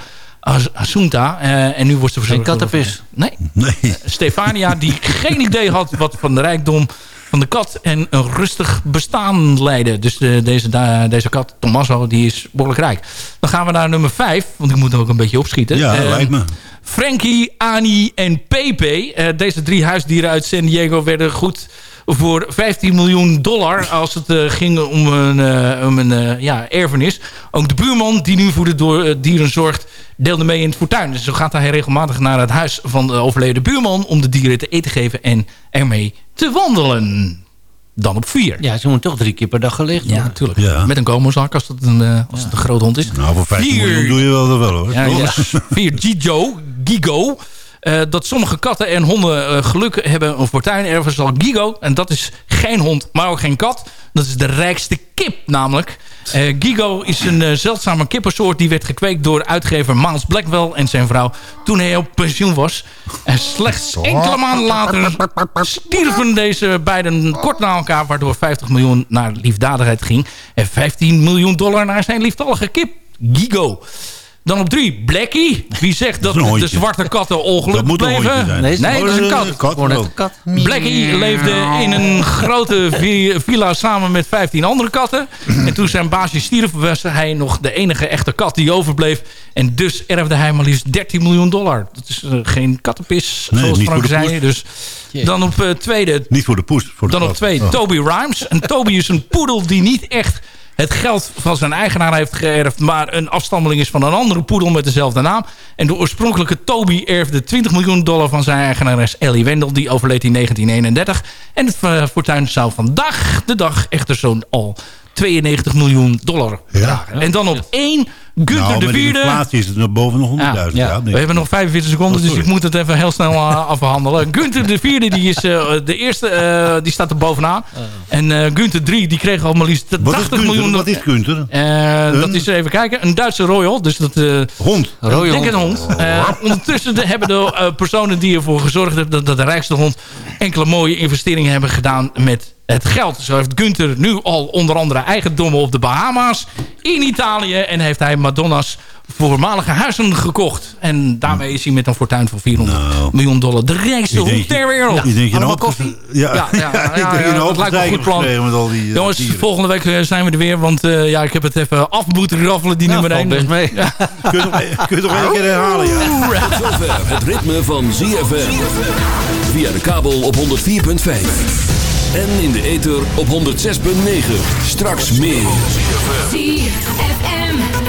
Assunta. Eh, en nu wordt ze verzorgd. Geen kattenpis. Nee, Nee. Stefania die geen idee had wat van de rijkdom van de kat en een rustig bestaan leiden. Dus de, deze, deze kat, Tommaso, die is behoorlijk rijk. Dan gaan we naar nummer 5, want ik moet ook een beetje opschieten. Ja, Eh, lijkt me. Frankie, Ani en Pepe. Eh, deze drie huisdieren uit San Diego werden goed voor 15 miljoen dollar als het eh, ging om een, eh, om een eh, ja, erfenis. Ook de buurman die nu voor de door, dieren zorgt deelde mee in het fortuin. Dus zo gaat hij regelmatig naar het huis van de overleden buurman om de dieren te eten te geven en ermee te wandelen. Dan op vier. Ja, ze moeten toch drie keer per dag gelicht Ja, natuurlijk. Ja. Met een komozak als het een, als het een groot hond is. Nou, voor 15 Vier. miljoen doe je wel dat wel hoor. Ja, ja. Vier Gigo. Gigo. Eh, dat sommige katten en honden eh, geluk hebben een fortuin erven zoals Gigo. En dat is geen hond, maar ook geen kat. Dat is de rijkste kip namelijk. Eh, Gigo is een zeldzame kippensoort die werd gekweekt door uitgever Miles Blackwell en zijn vrouw toen hij op pensioen was. En slechts enkele maanden later stierven deze beiden kort na elkaar, waardoor 50 miljoen naar liefdadigheid ging en 15 miljoen dollar naar zijn lieftallige kip Gigo. Dan op drie, Blackie. Wie zegt dat, de zwarte katten Dat ongelukkig moet een bleven? Nee, Nee, dat is een kat. kat. Een kat. Blackie leefde in een grote vi- villa samen met 15 andere katten. En toen zijn baasje stierf was hij nog de enige echte kat die overbleef. En dus erfde hij maar liefst 13 miljoen dollar. Dat is eh, geen kattenpis, Nee, zoals Frank zei. Dus dan op eh, tweede Niet voor de poes. Voor de dan op twee, Oh. Toby Rhymes. En Toby is een poedel die niet echt het geld van zijn eigenaar heeft geërfd... maar een afstammeling is van een andere poedel met dezelfde naam. En de oorspronkelijke Toby erfde 20 miljoen dollar van zijn eigenares Ellie Wendell. Die overleed in 1931. En het eh, fortuin zou vandaag de dag echter zo'n al 92 miljoen dollar dragen. En dan op één Gunther nou, de de Vierde... inflatie is het nog boven de 100.000. Ja, Ja, denk we hebben nog 45 seconden, Oh, dus sorry. ik moet het even heel snel uh, afhandelen. Gunther de vierde, die is eh, de eerste, eh, die staat er bovenaan. En eh Gunther 3, die kreeg al maar liefst 80 Wat is Gunther? miljoen. Wat is Gunther? Eh, dat is even kijken. Een Duitse royal. Dus dat, eh hond. Ik denk een hond. Eh, ondertussen de- hebben de eh, personen die ervoor gezorgd hebben... Dat, dat de rijkste hond enkele mooie investeringen hebben gedaan met het geld. Zo heeft Gunther nu al onder andere eigendommen op de Bahama's. In Italië. En heeft hij Madonna's voormalige huizen gekocht. En daarmee is hij met een fortuin van 400 miljoen dollar de rijkste hond je- ter wereld. Ik denk je een hoop koffie. Ja, Ja, ja, ja, ik denk je ja, een dat lijkt me een goed plan. met al die eh, Jongens, dieren. volgende week eh, zijn we er weer. Want eh, ja, ik heb het even af moeten raffelen, die nummer 1. best mee. Ja. Kun je je nog één keer herhalen, ja? Tot zover het ritme van ZFM. Via de kabel op 104.5. En in de ether op 106.9. Straks meer.